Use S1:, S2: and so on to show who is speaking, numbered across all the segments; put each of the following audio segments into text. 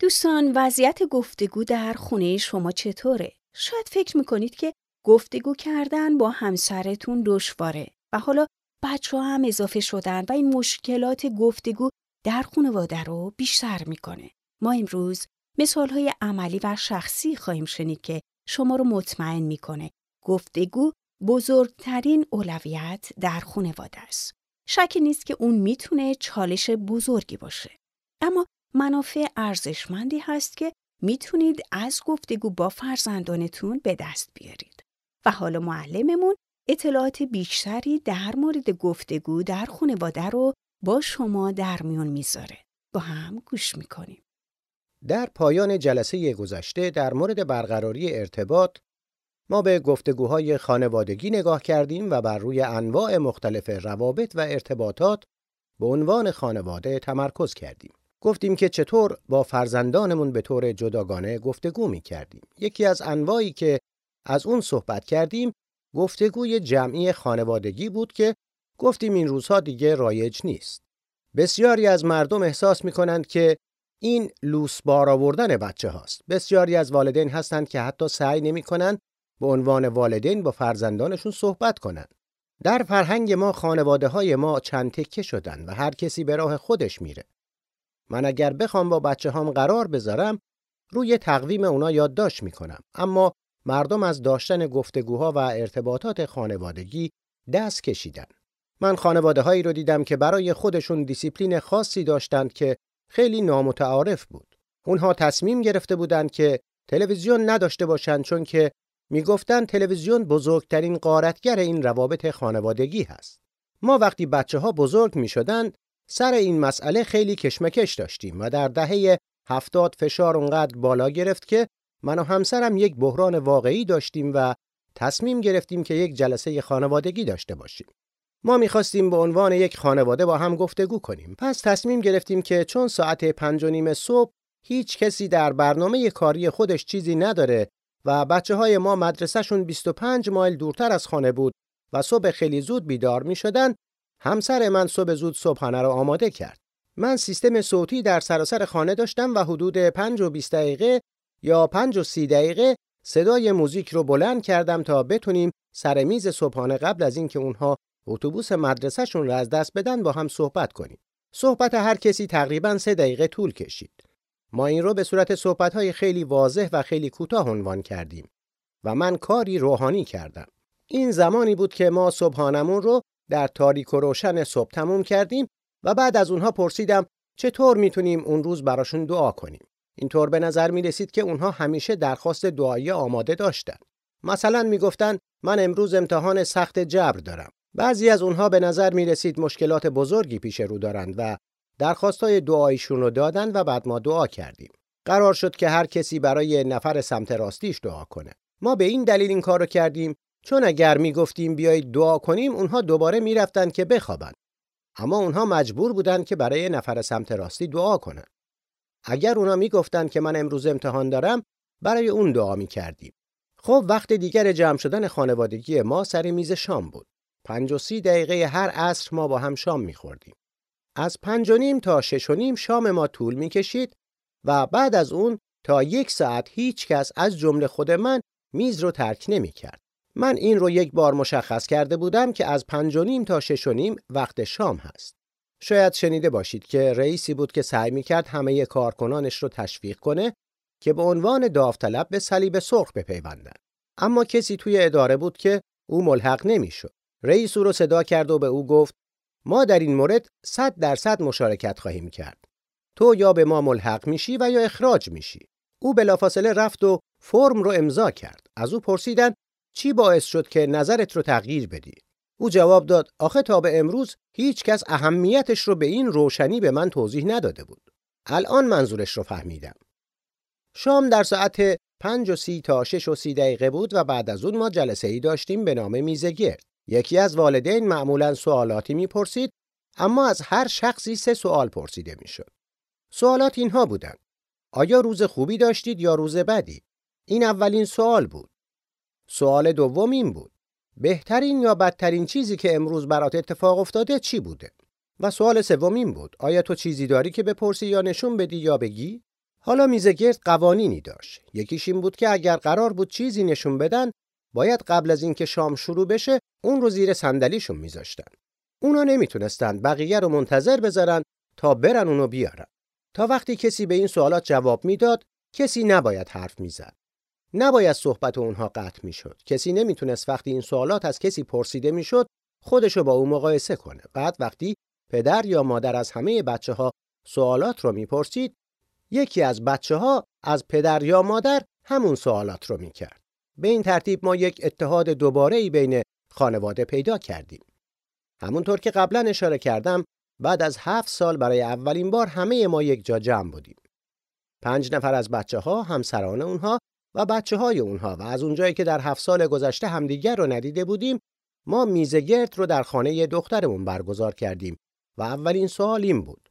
S1: دوستان وضعیت گفتگو در خونه شما چطوره؟ شاید فکر می‌کنید که گفتگو کردن با همسرتون دشواره و حالا بچه هم اضافه شدن و این مشکلات گفتگو در خانواده رو بیشتر می‌کنه. ما امروز مثال های عملی و شخصی خواهیم شنید که شما رو مطمئن می‌کنه. گفتگو بزرگترین اولویت در خانواده است. شکی نیست که اون می‌تونه چالش بزرگی باشه. اما منافع ارزشمندی هست که می‌تونید از گفتگو با فرزندانتون به دست بیارید. و حالا معلممون اطلاعات بیشتری در مورد گفتگو در خانواده رو با شما در میون می‌ذاره. با هم گوش می‌کنیم.
S2: در پایان جلسه گذشته در مورد برقراری ارتباط ما به گفتگوهای خانوادگی نگاه کردیم و بر روی انواع مختلف روابط و ارتباطات به عنوان خانواده تمرکز کردیم. گفتیم که چطور با فرزندانمون به طور جداگانه گفتگو می کردیم. یکی از انواعی که از اون صحبت کردیم گفتگوی جمعی خانوادگی بود که گفتیم این روزها دیگه رایج نیست. بسیاری از مردم احساس می کنند که این لوس بار آوردن بچه هاست. بسیاری از والدین هستند که حتی سعی نمی کنند به عنوان والدین با فرزندانشون صحبت کنند. در فرهنگ ما خانواده های ما چند تکه شدن و هر کسی به راه خودش میره. من اگر بخوام با بچه هام قرار بذارم روی تقویم اونا یادداشت می‌کنم اما مردم از داشتن گفتگوها و ارتباطات خانوادگی دست کشیدن. من خانواده هایی رو دیدم که برای خودشون دیسیپلین خاصی داشتند که خیلی نامتعارف بود. اونها تصمیم گرفته بودند که تلویزیون نداشته باشند چون که می‌گفتند تلویزیون بزرگترین قارتگر این روابط خانوادگی هست. ما وقتی بچه ها بزرگ می شدن سر این مسئله خیلی کشمکش داشتیم و در دهه هفتاد فشار اونقدر بالا گرفت که من و همسرم یک بحران واقعی داشتیم و تصمیم گرفتیم که یک جلسه خانوادگی داشته باشیم. ما می‌خواستیم به عنوان یک خانواده با هم گفتگو کنیم. پس تصمیم گرفتیم که چون ساعت پنج و نیم صبح هیچ کسی در برنامه کاری خودش چیزی نداره و بچه های ما مدرسهشون 25 مایل دورتر از خانه بود و صبح خیلی زود بیدار می شدن همسر من صبح زود صبحانه را آماده کرد. من سیستم صوتی در سراسر خانه داشتم و حدود 5 و 20 دقیقه یا 5 و 30 دقیقه صدای موزیک رو بلند کردم تا بتونیم سر میز صبحانه قبل از اینکه اونها اتوبوس مدرسهشون را از دست بدن با هم صحبت کنیم. صحبت هر کسی تقریبا سه دقیقه طول کشید. ما این رو به صورت صحبت‌های خیلی واضح و خیلی کوتاه عنوان کردیم و من کاری روحانی کردم. این زمانی بود که ما صبحانمون رو در تاریک و روشن صبح تموم کردیم و بعد از اونها پرسیدم چطور می‌تونیم اون روز براشون دعا کنیم. اینطور به نظر می رسید که اونها همیشه درخواست دعایی آماده داشتن. مثلا می‌گفتن من امروز امتحان سخت جبر دارم. بعضی از اونها به نظر می رسید مشکلات بزرگی پیش رو دارند و درخواستای دعایشون رو دادن و بعد ما دعا کردیم. قرار شد که هر کسی برای نفر سمت راستیش دعا کنه. ما به این دلیل این کارو کردیم چون اگر می گفتیم بیایید دعا کنیم اونها دوباره می‌رفتند که بخوابن. اما اونها مجبور بودند که برای نفر سمت راستی دعا کنن. اگر اونا می‌گفتند که من امروز امتحان دارم برای اون دعا می کردیم. خب وقت دیگر جمع شدن خانوادگی ما سر میز شام بود. پنج و سی دقیقه هر عصر ما با هم شام میخوردیم. از پنج و نیم تا شش و نیم شام ما طول می‌کشید و بعد از اون تا یک ساعت هیچ کس از جمله خود من میز رو ترک نمی‌کرد. من این رو یک بار مشخص کرده بودم که از پنج و نیم تا شش و نیم وقت شام هست. شاید شنیده باشید که رئیسی بود که سعی می‌کرد همه کارکنانش رو تشویق کنه که به عنوان داوطلب به صلیب سرخ بپیوندن. اما کسی توی اداره بود که او ملحق نمی‌شد. رئیس او رو صدا کرد و به او گفت ما در این مورد صد درصد مشارکت خواهیم کرد. تو یا به ما ملحق میشی و یا اخراج میشی. او بلافاصله رفت و فرم رو امضا کرد. از او پرسیدن چی باعث شد که نظرت رو تغییر بدی؟ او جواب داد آخه تا به امروز هیچ کس اهمیتش رو به این روشنی به من توضیح نداده بود. الان منظورش رو فهمیدم. شام در ساعت پنج و سی تا شش و سی دقیقه بود و بعد از اون ما جلسه ای داشتیم به نام میزه گرد. یکی از والدین معمولا سوالاتی می‌پرسید اما از هر شخصی سه سوال پرسیده می‌شد. سوالات اینها بودند. آیا روز خوبی داشتید یا روز بدی؟ این اولین سوال بود. سوال دوم این بود. بهترین یا بدترین چیزی که امروز برات اتفاق افتاده چی بوده؟ و سوال سوم این بود. آیا تو چیزی داری که بپرسی یا نشون بدی یا بگی؟ حالا میزگرد قوانینی داشت. یکیش این بود که اگر قرار بود چیزی نشون بدن، باید قبل از اینکه شام شروع بشه، اون رو زیر صندلیشون میذاشتن. اونا نمی‌تونستن بقیه رو منتظر بذارن تا برن اونو بیارن. تا وقتی کسی به این سوالات جواب می‌داد، کسی نباید حرف می‌زد. نباید صحبت اونها قطع می‌شد. کسی نمی‌تونست وقتی این سوالات از کسی پرسیده می‌شد، خودشو با او مقایسه کنه. بعد وقتی پدر یا مادر از همه بچه ها سوالات رو می‌پرسید، یکی از بچه ها از پدر یا مادر همون سوالات رو می‌کرد. به این ترتیب ما یک اتحاد دوباره ای بین خانواده پیدا کردیم. همونطور که قبلا اشاره کردم بعد از هفت سال برای اولین بار همه ما یک جا جمع بودیم. پنج نفر از بچه ها، همسران اونها و بچه های اونها و از اونجایی که در هفت سال گذشته همدیگر رو ندیده بودیم ما میزگرد رو در خانه دخترمون برگزار کردیم و اولین سوال این بود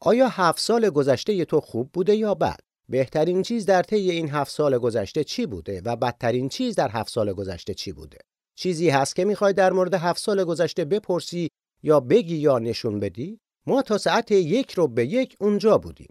S2: آیا هفت سال گذشته تو خوب بوده یا بد؟ بهترین چیز در طی این هفت سال گذشته چی بوده و بدترین چیز در هفت سال گذشته چی بوده؟ چیزی هست که می‌خوای در مورد هفت سال گذشته بپرسی یا بگی یا نشون بدی؟ ما تا ساعت یک رو به یک اونجا بودیم.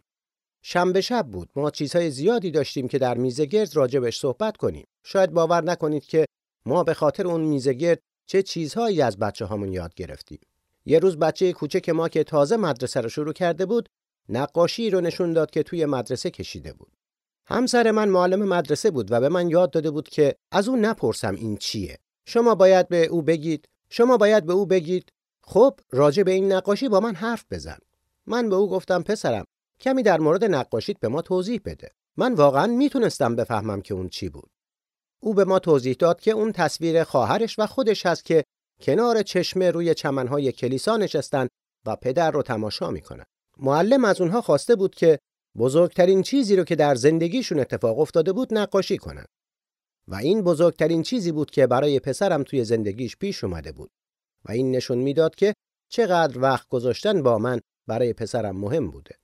S2: شنبه شب بود. ما چیزهای زیادی داشتیم که در میزه گرد راجبش صحبت کنیم. شاید باور نکنید که ما به خاطر اون میزه گرد چه چیزهایی از بچه هامون یاد گرفتیم. یه روز بچه کوچک ما که تازه مدرسه رو شروع کرده بود، نقاشی رو نشون داد که توی مدرسه کشیده بود. همسر من معلم مدرسه بود و به من یاد داده بود که از اون نپرسم این چیه. شما باید به او بگید، شما باید به او بگید، خب راجع به این نقاشی با من حرف بزن. من به او گفتم پسرم، کمی در مورد نقاشیت به ما توضیح بده. من واقعا می‌تونستم بفهمم که اون چی بود. او به ما توضیح داد که اون تصویر خواهرش و خودش هست که کنار چشمه روی چمنهای کلیسا نشستن و پدر رو تماشا می‌کنن. معلم از اونها خواسته بود که بزرگترین چیزی رو که در زندگیشون اتفاق افتاده بود نقاشی کنن. و این بزرگترین چیزی بود که برای پسرم توی زندگیش پیش اومده بود. و این نشون می‌داد که چقدر وقت گذاشتن با من برای پسرم مهم بوده.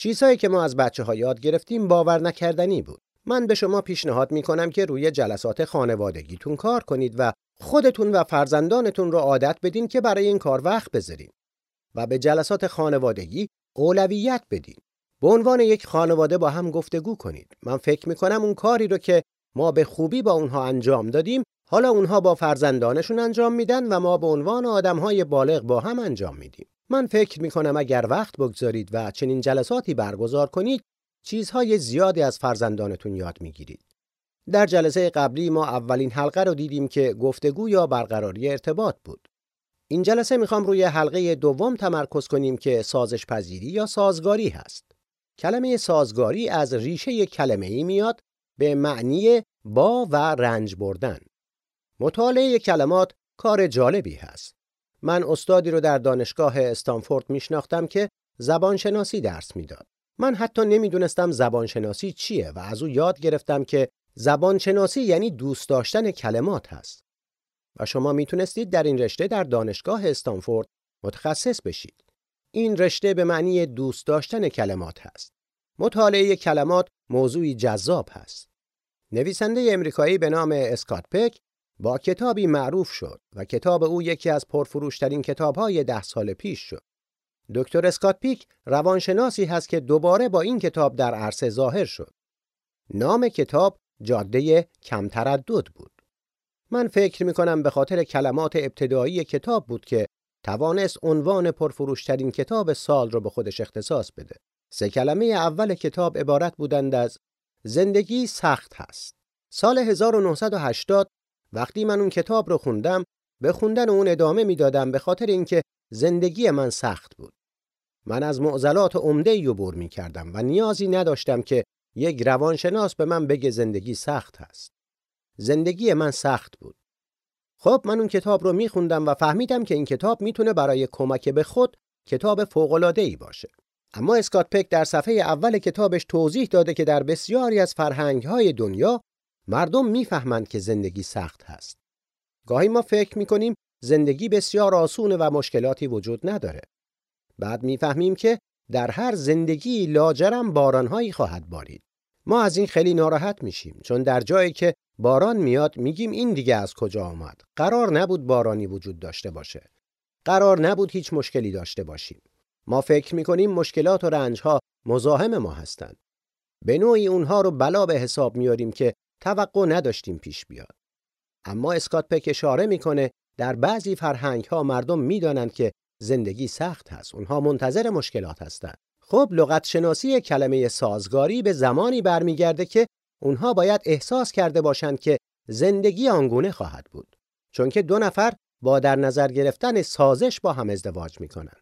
S2: چیزهایی که ما از بچه ها یاد گرفتیم باور نکردنی بود. من به شما پیشنهاد می کنم که روی جلسات خانوادگیتون کار کنید و خودتون و فرزندانتون رو عادت بدین که برای این کار وقت بذارین و به جلسات خانوادگی اولویت بدین. به عنوان یک خانواده با هم گفتگو کنید. من فکر می کنم اون کاری رو که ما به خوبی با اونها انجام دادیم حالا اونها با فرزندانشون انجام میدن و ما به عنوان آدمهای بالغ با هم انجام میدیم. من فکر می کنم اگر وقت بگذارید و چنین جلساتی برگزار کنید چیزهای زیادی از فرزندانتون یاد می‌گیرید. در جلسه قبلی ما اولین حلقه رو دیدیم که گفتگو یا برقراری ارتباط بود. این جلسه می‌خوام روی حلقه دوم تمرکز کنیم که سازش پذیری یا سازگاری هست. کلمه سازگاری از ریشه کلمه ای میاد به معنی با و رنج بردن. مطالعه کلمات کار جالبی هست. من استادی رو در دانشگاه استانفورد میشناختم که زبانشناسی درس می‌داد. من حتی نمی‌دونستم زبانشناسی چیه و از او یاد گرفتم که زبانشناسی یعنی دوست داشتن کلمات هست. و شما می‌تونستید در این رشته در دانشگاه استانفورد متخصص بشید. این رشته به معنی دوست داشتن کلمات هست. مطالعه کلمات موضوعی جذاب هست. نویسنده امریکایی به نام اسکات پک با کتابی معروف شد و کتاب او یکی از پرفروشترین کتابهای ده سال پیش شد. دکتر اسکات پیک روانشناسی هست که دوباره با این کتاب در عرصه ظاهر شد. نام کتاب جاده کم تردد بود. من فکر می کنم به خاطر کلمات ابتدایی کتاب بود که توانست عنوان پرفروشترین کتاب سال رو به خودش اختصاص بده. سه کلمه اول کتاب عبارت بودند از زندگی سخت هست. سال 1980 وقتی من اون کتاب رو خوندم به خوندن اون ادامه می‌دادم به خاطر اینکه زندگی من سخت بود. من از معضلات عمده عبور می کردم و نیازی نداشتم که یک روانشناس به من بگه زندگی سخت هست. زندگی من سخت بود. خب من اون کتاب رو میخوندم و فهمیدم که این کتاب می‌تونه برای کمک به خود کتاب فوق‌العاده ای باشه. اما اسکات پک در صفحه اول کتابش توضیح داده که در بسیاری از فرهنگ‌های دنیا مردم می‌فهمند که زندگی سخت هست. گاهی ما فکر می‌کنیم زندگی بسیار آسونه و مشکلاتی وجود نداره. بعد می‌فهمیم که در هر زندگی لاجرم بارانهایی خواهد بارید. ما از این خیلی ناراحت میشیم چون در جایی که باران میاد میگیم این دیگه از کجا آمد؟ قرار نبود بارانی وجود داشته باشه. قرار نبود هیچ مشکلی داشته باشیم. ما فکر می‌کنیم مشکلات و رنجها مزاحم ما هستند. به نوعی اونها رو بلا به حساب میاریم که توقع نداشتیم پیش بیاد. اما اسکات پک اشاره می‌کنه در بعضی فرهنگ ها مردم می‌دانند که زندگی سخت هست. اونها منتظر مشکلات هستند. خب لغت شناسی کلمه سازگاری به زمانی برمیگرده که اونها باید احساس کرده باشند که زندگی آنگونه خواهد بود. چون که دو نفر با در نظر گرفتن سازش با هم ازدواج می‌کنند.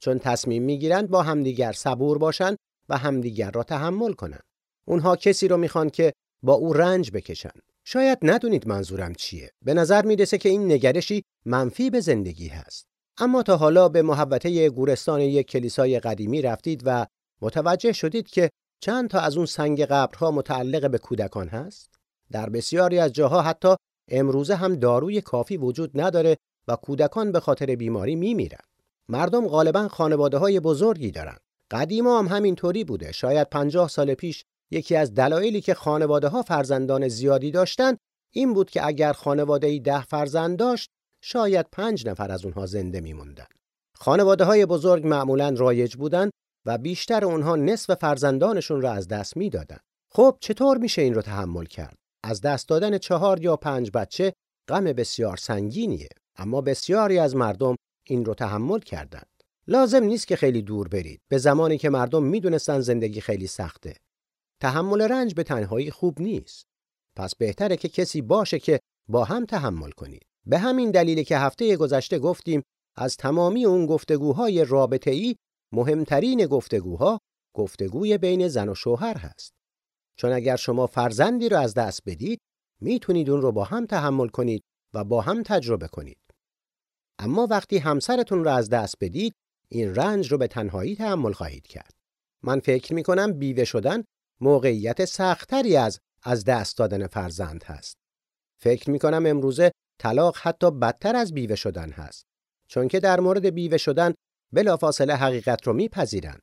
S2: چون تصمیم می‌گیرند با همدیگر صبور باشند و همدیگر را تحمل کنند. اونها کسی رو می‌خوان که با او رنج بکشن. شاید ندونید منظورم چیه. به نظر می‌رسه که این نگرشی منفی به زندگی هست. اما تا حالا به محوطه گورستان یک کلیسای قدیمی رفتید و متوجه شدید که چند تا از اون سنگ قبرها متعلق به کودکان هست؟ در بسیاری از جاها حتی امروزه هم داروی کافی وجود نداره و کودکان به خاطر بیماری میمیرن. مردم غالبا خانواده های بزرگی دارن. قدیما هم همینطوری بوده. شاید پنجاه سال پیش یکی از دلایلی که خانواده ها فرزندان زیادی داشتن این بود که اگر خانواده ای ده فرزند داشت شاید پنج نفر از اونها زنده میموندن. خانواده های بزرگ معمولا رایج بودن و بیشتر اونها نصف فرزندانشون را از دست می‌دادن. خب چطور میشه این رو تحمل کرد؟ از دست دادن چهار یا پنج بچه غم بسیار سنگینیه اما بسیاری از مردم این رو تحمل کردند. لازم نیست که خیلی دور برید به زمانی که مردم می‌دونستن زندگی خیلی سخته. تحمل رنج به تنهایی خوب نیست. پس بهتره که کسی باشه که با هم تحمل کنید. به همین دلیلی که هفته گذشته گفتیم از تمامی اون گفتگوهای رابطه‌ای مهمترین گفتگوها گفتگوی بین زن و شوهر هست. چون اگر شما فرزندی رو از دست بدید می‌تونید اون رو با هم تحمل کنید و با هم تجربه کنید. اما وقتی همسرتون رو از دست بدید این رنج رو به تنهایی تحمل خواهید کرد. من فکر می کنم بیوه شدن موقعیت سختری از از دست دادن فرزند هست. فکر می کنم امروزه طلاق حتی بدتر از بیوه شدن هست. چون که در مورد بیوه شدن بلافاصله حقیقت رو میپذیرن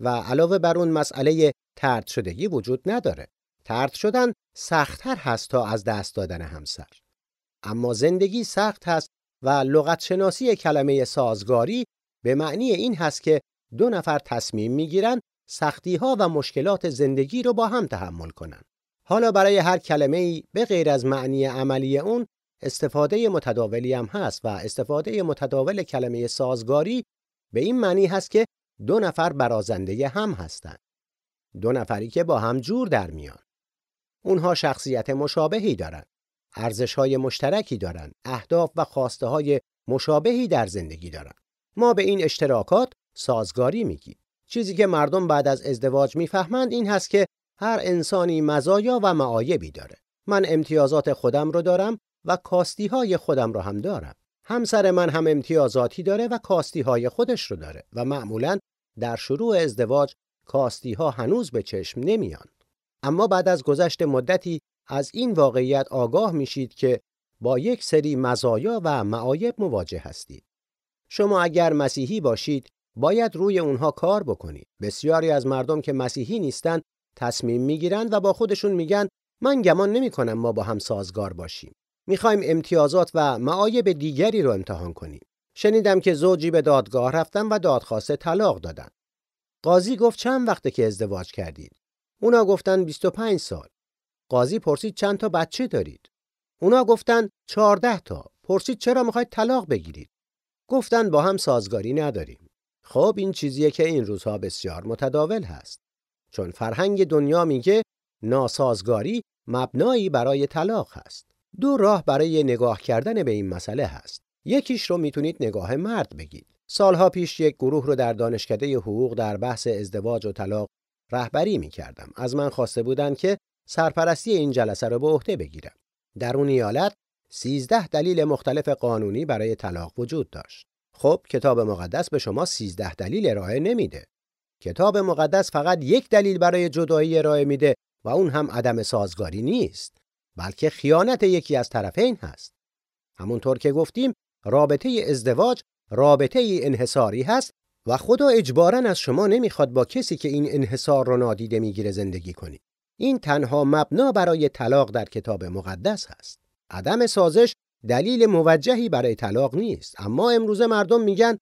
S2: و علاوه بر اون مسئله ترد شدگی وجود نداره. ترد شدن سختتر هست تا از دست دادن همسر. اما زندگی سخت هست و لغت شناسی کلمه سازگاری به معنی این هست که دو نفر تصمیم می‌گیرن سختی ها و مشکلات زندگی رو با هم تحمل کنن. حالا برای هر کلمه ای به غیر از معنی عملی اون استفاده متداولی هم هست و استفاده متداول کلمه سازگاری به این معنی هست که دو نفر برازنده هم هستند. دو نفری که با هم جور در میان. اونها شخصیت مشابهی دارند. ارزش های مشترکی دارند. اهداف و خواسته های مشابهی در زندگی دارند. ما به این اشتراکات سازگاری میگیم. چیزی که مردم بعد از ازدواج می‌فهمند این هست که هر انسانی مزایا و معایبی داره. من امتیازات خودم رو دارم و کاستی های خودم رو هم دارم. همسر من هم امتیازاتی داره و کاستی های خودش رو داره و معمولا در شروع ازدواج کاستی ها هنوز به چشم نمیان. اما بعد از گذشت مدتی از این واقعیت آگاه میشید که با یک سری مزایا و معایب مواجه هستید. شما اگر مسیحی باشید باید روی اونها کار بکنید. بسیاری از مردم که مسیحی نیستند تصمیم می‌گیرند و با خودشون میگن من گمان نمی کنم ما با هم سازگار باشیم. می‌خوایم امتیازات و معایب دیگری رو امتحان کنیم. شنیدم که زوجی به دادگاه رفتن و دادخواست طلاق دادن. قاضی گفت چند وقته که ازدواج کردید؟ اونا گفتن 25 سال. قاضی پرسید چند تا بچه دارید؟ اونا گفتن 14 تا. پرسید چرا می‌خواید طلاق بگیرید؟ گفتن با هم سازگاری نداریم. خب این چیزیه که این روزها بسیار متداول هست. چون فرهنگ دنیا میگه ناسازگاری مبنایی برای طلاق هست. دو راه برای نگاه کردن به این مسئله هست. یکیش رو می‌تونید نگاه مرد بگید. سالها پیش یک گروه رو در دانشکده حقوق در بحث ازدواج و طلاق رهبری می‌کردم. از من خواسته بودند که سرپرستی این جلسه رو به عهده بگیرم. در اون ایالت 13 دلیل مختلف قانونی برای طلاق وجود داشت. خب کتاب مقدس به شما 13 دلیل ارائه نمیده. کتاب مقدس فقط یک دلیل برای جدایی ارائه میده و اون هم عدم سازگاری نیست. بلکه خیانت یکی از طرفین هست. همونطور که گفتیم رابطه ازدواج رابطه انحصاری هست و خدا اجبارا از شما نمی‌خواد با کسی که این انحصار رو نادیده می‌گیره زندگی کنید. این تنها مبنا برای طلاق در کتاب مقدس هست. عدم سازش دلیل موجهی برای طلاق نیست اما امروزه مردم میگن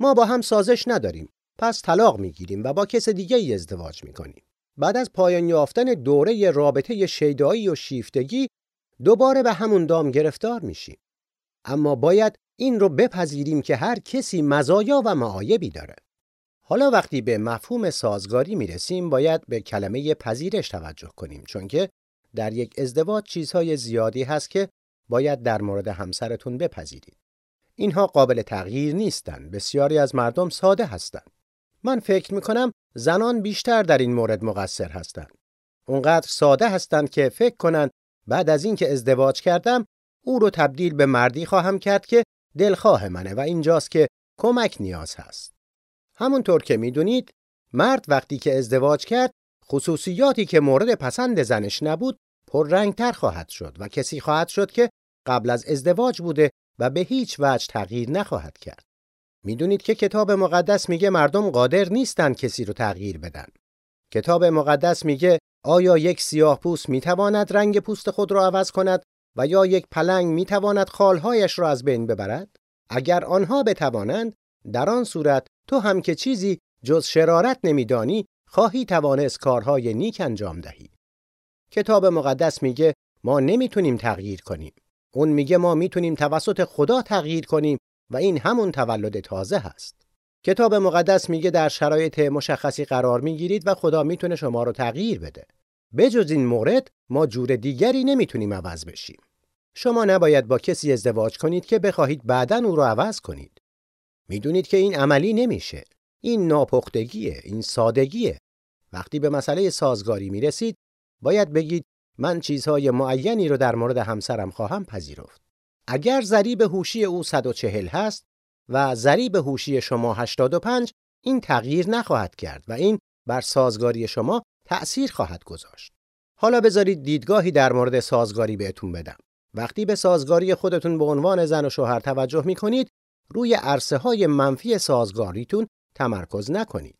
S2: ما با هم سازش نداریم پس طلاق می‌گیریم و با کس دیگه ای ازدواج می‌کنیم. بعد از پایان یافتن دوره رابطه شیدایی و شیفتگی دوباره به همون دام گرفتار میشیم. اما باید این رو بپذیریم که هر کسی مزایا و معایبی داره. حالا وقتی به مفهوم سازگاری می‌رسیم باید به کلمه پذیرش توجه کنیم چون که در یک ازدواج چیزهای زیادی هست که باید در مورد همسرتون بپذیرید. اینها قابل تغییر نیستند. بسیاری از مردم ساده هستند. من فکر می‌کنم زنان بیشتر در این مورد مقصر هستند. اونقدر ساده هستند که فکر کنند بعد از اینکه ازدواج کردم او رو تبدیل به مردی خواهم کرد که دلخواه منه و اینجاست که کمک نیاز هست. همونطور که می‌دونید مرد وقتی که ازدواج کرد خصوصیاتی که مورد پسند زنش نبود پررنگتر خواهد شد و کسی خواهد شد که قبل از ازدواج بوده و به هیچ وجه تغییر نخواهد کرد. می‌دونید که کتاب مقدس میگه مردم قادر نیستند کسی رو تغییر بدن. کتاب مقدس میگه آیا یک سیاه پوست می‌تواند رنگ پوست خود را عوض کند و یا یک پلنگ می‌تواند خالهایش را از بین ببرد؟ اگر آنها بتوانند در آن صورت تو هم که چیزی جز شرارت نمیدانی خواهی توانست کارهای نیک انجام دهی. کتاب مقدس میگه ما نمی‌تونیم تغییر کنیم. اون میگه ما می‌تونیم توسط خدا تغییر کنیم و این همون تولد تازه هست. کتاب مقدس میگه در شرایط مشخصی قرار می‌گیرید و خدا می‌تونه شما رو تغییر بده. بجز این مورد ما جور دیگری نمی‌تونیم عوض بشیم. شما نباید با کسی ازدواج کنید که بخواهید بعدا او رو عوض کنید. می‌دونید که این عملی نمیشه. این ناپختگیه، این سادگیه. وقتی به مسئله سازگاری می‌رسید، باید بگید من چیزهای معینی رو در مورد همسرم خواهم پذیرفت. اگر ضریب هوشی او 140 هست و ضریب هوشی شما 85 این تغییر نخواهد کرد و این بر سازگاری شما تأثیر خواهد گذاشت. حالا بذارید دیدگاهی در مورد سازگاری بهتون بدم. وقتی به سازگاری خودتون به عنوان زن و شوهر توجه می کنید، روی عرصه های منفی سازگاریتون تمرکز نکنید.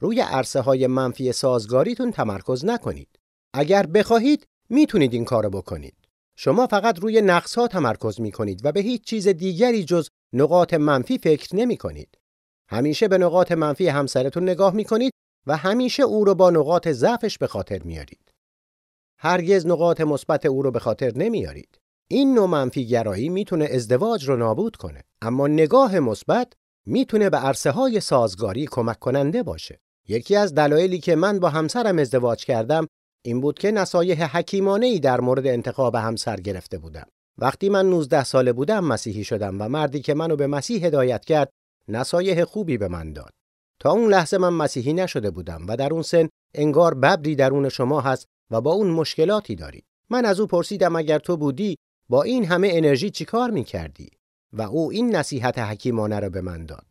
S2: روی عرصه های منفی سازگاریتون تمرکز نکنید. اگر بخواهید می‌تونید این کارو بکنید. شما فقط روی نقص ها تمرکز می کنید و به هیچ چیز دیگری جز نقاط منفی فکر نمی کنید. همیشه به نقاط منفی همسرتون نگاه می کنید و همیشه او رو با نقاط ضعفش به خاطر میارید. هرگز نقاط مثبت او رو به خاطر نمیارید. این نوع منفی گرایی می‌تونه ازدواج رو نابود کنه اما نگاه مثبت می‌تونه به عرصه های سازگاری کمک کننده باشه. یکی از دلایلی که من با همسرم ازدواج کردم این بود که نصایح حکیمانه ای در مورد انتخاب همسر گرفته بودم. وقتی من 19 ساله بودم مسیحی شدم و مردی که منو به مسیح هدایت کرد نصایح خوبی به من داد. تا اون لحظه من مسیحی نشده بودم و در اون سن انگار ببری درون شما هست و با اون مشکلاتی داری. من از او پرسیدم اگر تو بودی با این همه انرژی چیکار می‌کردی؟ و او این نصیحت حکیمانه را به من داد.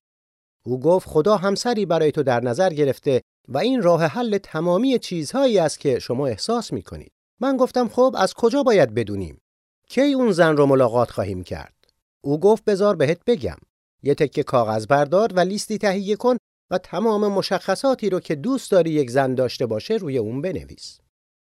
S2: او گفت خدا همسری برای تو در نظر گرفته و این راه حل تمامی چیزهایی است که شما احساس می کنید. من گفتم خب از کجا باید بدونیم؟ کی اون زن رو ملاقات خواهیم کرد؟ او گفت بزار بهت بگم. یه تکه کاغذ بردار و لیستی تهیه کن و تمام مشخصاتی رو که دوست داری یک زن داشته باشه روی اون بنویس.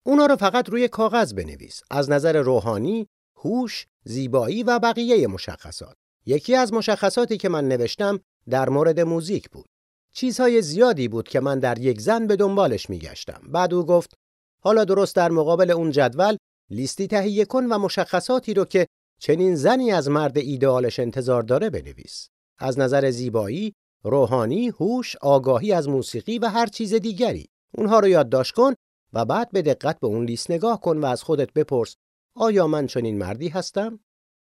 S2: اونا رو فقط روی کاغذ بنویس. از نظر روحانی، هوش، زیبایی و بقیه مشخصات. یکی از مشخصاتی که من نوشتم در مورد موزیک بود. چیزهای زیادی بود که من در یک زن به دنبالش میگشتم. بعد او گفت حالا درست در مقابل اون جدول لیستی تهیه کن و مشخصاتی رو که چنین زنی از مرد ایدئالش انتظار داره بنویس. از نظر زیبایی، روحانی، هوش، آگاهی از موسیقی و هر چیز دیگری. اونها رو یادداشت کن و بعد به دقت به اون لیست نگاه کن و از خودت بپرس آیا من چنین مردی هستم؟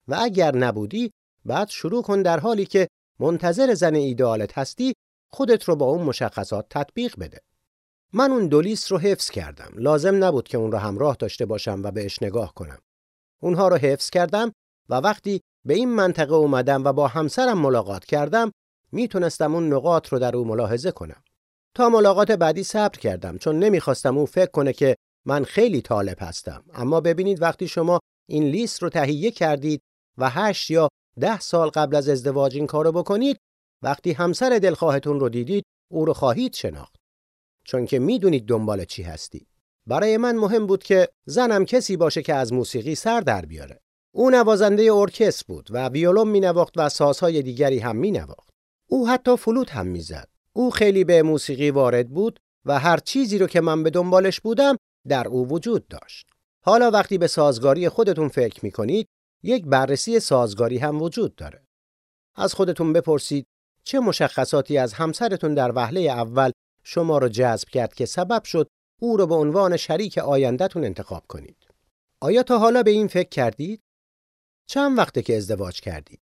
S2: و اگر نبودی بعد شروع کن در حالی که منتظر زن ایدئالت هستی خودت رو با اون مشخصات تطبیق بده. من اون دو لیست رو حفظ کردم. لازم نبود که اون رو همراه داشته باشم و بهش نگاه کنم. اونها رو حفظ کردم و وقتی به این منطقه اومدم و با همسرم ملاقات کردم می‌تونستم اون نقاط رو در او ملاحظه کنم. تا ملاقات بعدی صبر کردم چون نمی‌خواستم اون فکر کنه که من خیلی طالب هستم. اما ببینید وقتی شما این لیست رو تهیه کردید و هشت یا ده سال قبل از ازدواج این کارو بکنید وقتی همسر دلخواهتون رو دیدید او رو خواهید شناخت. چون که می‌دونید دنبال چی هستید. برای من مهم بود که زنم کسی باشه که از موسیقی سر در بیاره. او نوازنده ارکستر بود و ویولون مینواخت و سازهای دیگری هم مینواخت. او حتی فلوت هم می‌زد. او خیلی به موسیقی وارد بود و هر چیزی رو که من به دنبالش بودم در او وجود داشت. حالا وقتی به سازگاری خودتون فکر می کنید یک بررسی سازگاری هم وجود داره. از خودتون بپرسید چه مشخصاتی از همسرتون در وهله اول شما رو جذب کرد که سبب شد او رو به عنوان شریک آیندهتون انتخاب کنید. آیا تا حالا به این فکر کردید؟ چند وقته که ازدواج کردید؟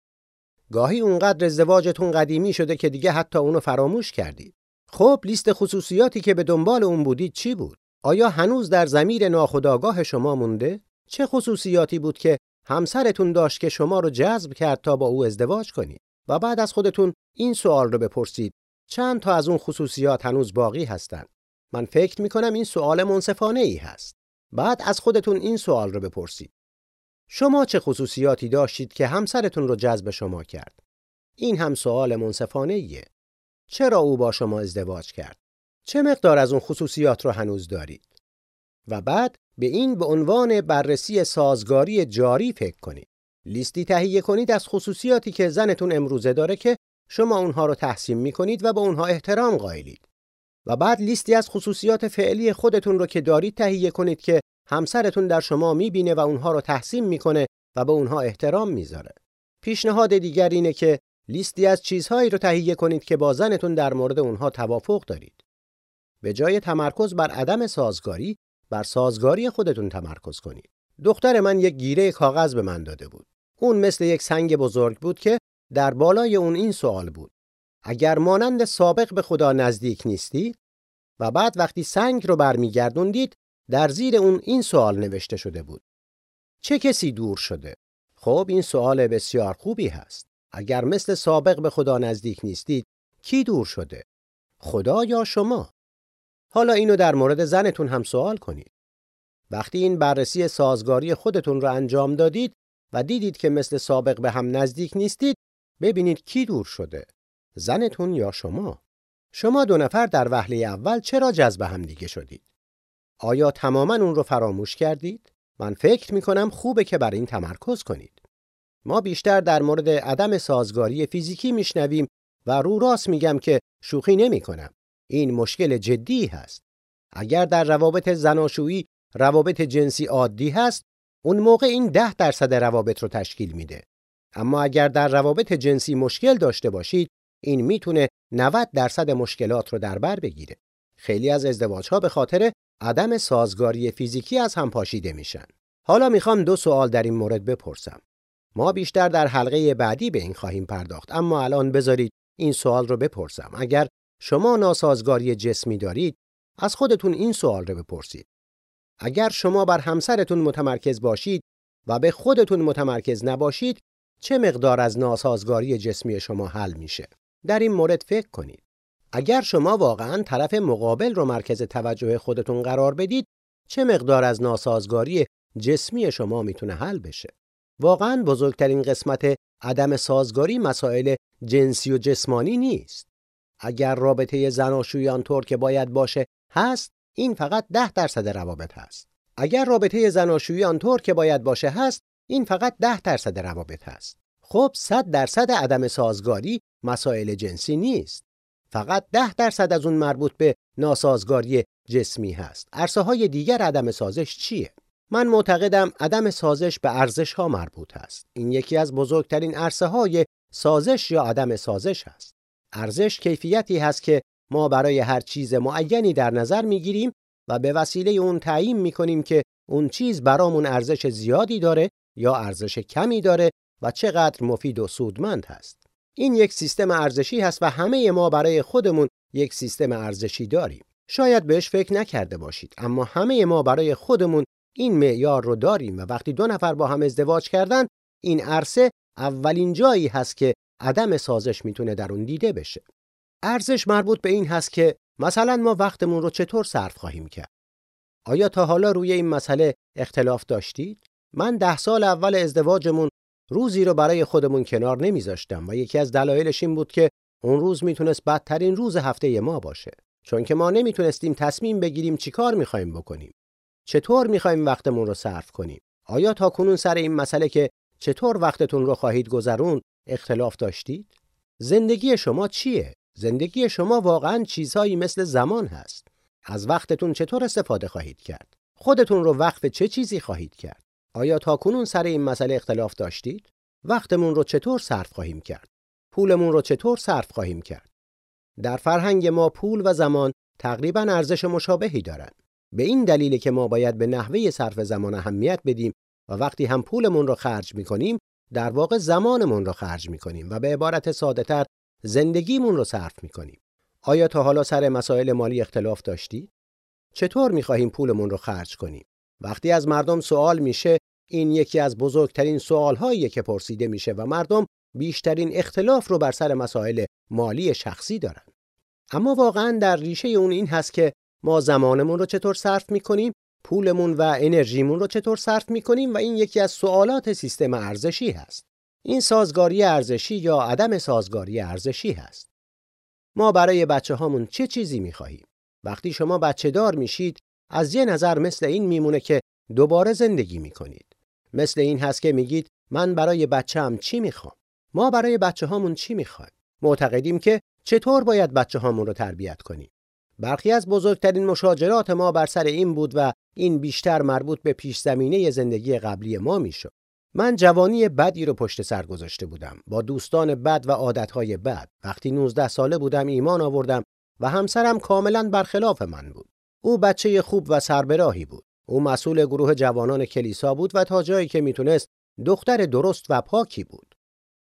S2: گاهی اونقدر ازدواجتون قدیمی شده که دیگه حتی اونو فراموش کردید. خب لیست خصوصیاتی که به دنبال اون بودید چی بود؟ آیا هنوز در زمیر ناخودآگاه شما مونده؟ چه خصوصیاتی بود که همسرتون داشت که شما رو جذب کرد تا با او ازدواج کنید؟ و بعد از خودتون این سوال رو بپرسید چند تا از اون خصوصیات هنوز باقی هستند؟ من فکر می کنم این سوال منصفانه ای هست. بعد از خودتون این سوال رو بپرسید. شما چه خصوصیاتی داشتید که همسرتون رو جذب شما کرد؟ این هم سوال منصفانه ایه. چرا او با شما ازدواج کرد؟ چه مقدار از اون خصوصیات رو هنوز دارید؟ و بعد به این به عنوان بررسی سازگاری جاری فکر کنید. لیستی تهیه کنید از خصوصیاتی که زنتون امروزه داره که شما اونها رو تحسین می کنید و به اونها احترام قائلید. و بعد لیستی از خصوصیات فعلی خودتون رو که دارید تهیه کنید که همسرتون در شما می‌بینه و اونها رو تحسین می‌کنه و به اونها احترام می‌ذاره. پیشنهاد دیگر اینه که لیستی از چیزهایی رو تهیه کنید که با زنتون در مورد اونها توافق دارید. به جای تمرکز بر عدم سازگاری، بر سازگاری خودتون تمرکز کنید. دختر من یک گیره کاغذ به من داده بود. اون مثل یک سنگ بزرگ بود که در بالای اون این سوال بود. اگر مانند سابق به خدا نزدیک نیستید و بعد وقتی سنگ رو برمیگردوندید در زیر اون این سوال نوشته شده بود. چه کسی دور شده؟ خب این سوال بسیار خوبی هست. اگر مثل سابق به خدا نزدیک نیستید، کی دور شده؟ خدا یا شما؟ حالا اینو در مورد زنتون هم سوال کنید. وقتی این بررسی سازگاری خودتون رو انجام دادید و دیدید که مثل سابق به هم نزدیک نیستید، ببینید کی دور شده؟ زنتون یا شما؟ شما دو نفر در وهله اول چرا جذب هم دیگه شدید؟ آیا تماما اون رو فراموش کردید؟ من فکر می کنم خوبه که بر این تمرکز کنید. ما بیشتر در مورد عدم سازگاری فیزیکی میشنویم و رو راست میگم که شوخی نمی کنم. این مشکل جدی هست. اگر در روابط زناشویی روابط جنسی عادی هست، اون موقع این ده درصد روابط رو تشکیل میده. اما اگر در روابط جنسی مشکل داشته باشید، این می‌تونه 90 درصد مشکلات رو در بر بگیره. خیلی از ازدواج ها به خاطر عدم سازگاری فیزیکی از هم پاشیده میشن. حالا می‌خوام دو سوال در این مورد بپرسم. ما بیشتر در حلقه بعدی به این خواهیم پرداخت اما الان بذارید این سوال رو بپرسم. اگر شما ناسازگاری جسمی دارید از خودتون این سوال رو بپرسید. اگر شما بر همسرتون متمرکز باشید و به خودتون متمرکز نباشید چه مقدار از ناسازگاری جسمی شما حل میشه؟ در این مورد فکر کنید. اگر شما واقعا طرف مقابل رو مرکز توجه خودتون قرار بدید چه مقدار از ناسازگاری جسمی شما می‌تونه حل بشه واقعا بزرگترین قسمت عدم سازگاری مسائل جنسی و جسمانی نیست اگر رابطه زناشویی آنطور که باید باشه هست این فقط ده درصد روابط هست اگر رابطه زناشویی آنطور که باید باشه هست این فقط ده درصد روابط هست خب صد درصد عدم سازگاری مسائل جنسی نیست فقط ده درصد از اون مربوط به ناسازگاری جسمی هست. عرصه های دیگر عدم سازش چیه؟ من معتقدم عدم سازش به ارزش ها مربوط است. این یکی از بزرگترین عرصه های سازش یا عدم سازش است. ارزش کیفیتی هست که ما برای هر چیز معینی در نظر می‌گیریم و به وسیله اون تعیین می‌کنیم که اون چیز برامون ارزش زیادی داره یا ارزش کمی داره و چقدر مفید و سودمند هست. این یک سیستم ارزشی هست و همه ما برای خودمون یک سیستم ارزشی داریم. شاید بهش فکر نکرده باشید اما همه ما برای خودمون این معیار رو داریم و وقتی دو نفر با هم ازدواج کردن این عرصه اولین جایی هست که عدم سازش می‌تونه در اون دیده بشه. ارزش مربوط به این هست که مثلا ما وقتمون رو چطور صرف خواهیم کرد. آیا تا حالا روی این مسئله اختلاف داشتید؟ من ده سال اول ازدواجمون روزی رو برای خودمون کنار نمیذاشتم و یکی از دلایلش این بود که اون روز می‌تونست بدترین روز هفته ما باشه. چون که ما نمی‌تونستیم تصمیم بگیریم چیکار می‌خوایم بکنیم. چطور می‌خوایم وقتمون رو صرف کنیم؟ آیا تا کنون سر این مسئله که چطور وقتتون رو خواهید گذرون اختلاف داشتید؟ زندگی شما چیه؟ زندگی شما واقعا چیزهایی مثل زمان هست از وقتتون چطور استفاده خواهید کرد؟ خودتون رو وقف چه چیزی خواهید کرد؟ آیا تا کنون سر این مسئله اختلاف داشتید؟ وقتمون رو چطور صرف خواهیم کرد؟ پولمون رو چطور صرف خواهیم کرد؟ در فرهنگ ما پول و زمان تقریبا ارزش مشابهی دارند. به این دلیل که ما باید به نحوه صرف زمان اهمیت بدیم و وقتی هم پولمون رو خرج می‌کنیم در واقع زمانمون رو خرج می‌کنیم و به عبارت ساده تر زندگیمون رو صرف می‌کنیم. آیا تا حالا سر مسائل مالی اختلاف داشتی؟ چطور می‌خواهیم پولمون رو خرج کنیم؟ وقتی از مردم سوال میشه این یکی از بزرگترین سوالهایی که پرسیده میشه و مردم بیشترین اختلاف رو بر سر مسائل مالی شخصی دارن. اما واقعا در ریشه اون این هست که ما زمانمون رو چطور صرف می‌کنیم پولمون و انرژیمون رو چطور صرف می‌کنیم و این یکی از سوالات سیستم ارزشی هست این سازگاری ارزشی یا عدم سازگاری ارزشی هست. ما برای بچه هامون چه چیزی می‌خواهیم؟ وقتی شما بچه دار میشید از یه نظر مثل این میمونه که دوباره زندگی می‌کنید. مثل این هست که میگید من برای بچه‌ام چی می‌خوام؟ ما برای بچه هامون چی می‌خوایم؟ معتقدیم که چطور باید بچه هامون رو تربیت کنیم. برخی از بزرگترین مشاجرات ما بر سر این بود و این بیشتر مربوط به پیش زمینه زندگی قبلی ما می‌شد. من جوانی بدی رو پشت سر گذاشته بودم با دوستان بد و عادتهای بد. وقتی 19 ساله بودم ایمان آوردم و همسرم کاملا برخلاف من بود. او بچه خوب و سربراهی بود. او مسئول گروه جوانان کلیسا بود و تا جایی که می‌تونست دختر درست و پاکی بود.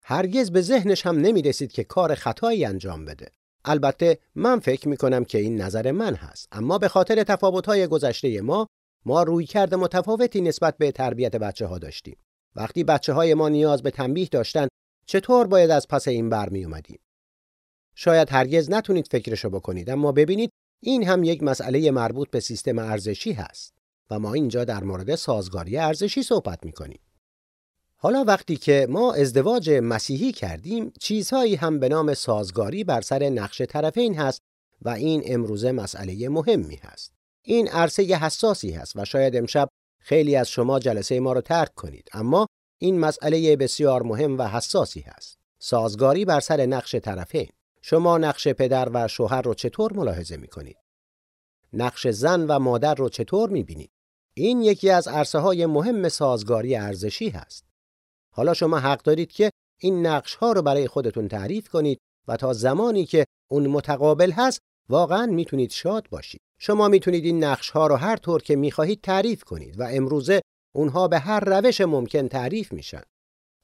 S2: هرگز به ذهنش هم نمی رسید که کار خطایی انجام بده. البته من فکر می کنم که این نظر من هست اما به خاطر تفاوت‌های گذشته ما ما روی کرده متفاوتی نسبت به تربیت بچه ها داشتیم وقتی بچه های ما نیاز به تنبیه داشتن چطور باید از پس این برمی اومدیم شاید هرگز نتونید فکرشو بکنید اما ببینید این هم یک مسئله مربوط به سیستم ارزشی هست و ما اینجا در مورد سازگاری ارزشی صحبت می کنیم. حالا وقتی که ما ازدواج مسیحی کردیم چیزهایی هم به نام سازگاری بر سر نقش طرفین هست و این امروزه مسئله مهمی هست این عرصه حساسی هست و شاید امشب خیلی از شما جلسه ما رو ترک کنید اما این مسئله بسیار مهم و حساسی هست سازگاری بر سر نقش طرفین شما نقش پدر و شوهر رو چطور ملاحظه می کنید؟ نقش زن و مادر رو چطور می بینید؟ این یکی از عرصه های مهم سازگاری ارزشی هست. حالا شما حق دارید که این نقش ها رو برای خودتون تعریف کنید و تا زمانی که اون متقابل هست واقعا می‌تونید شاد باشید. شما می‌تونید این نقش ها رو هر طور که می‌خواهید تعریف کنید و امروزه اونها به هر روش ممکن تعریف میشن.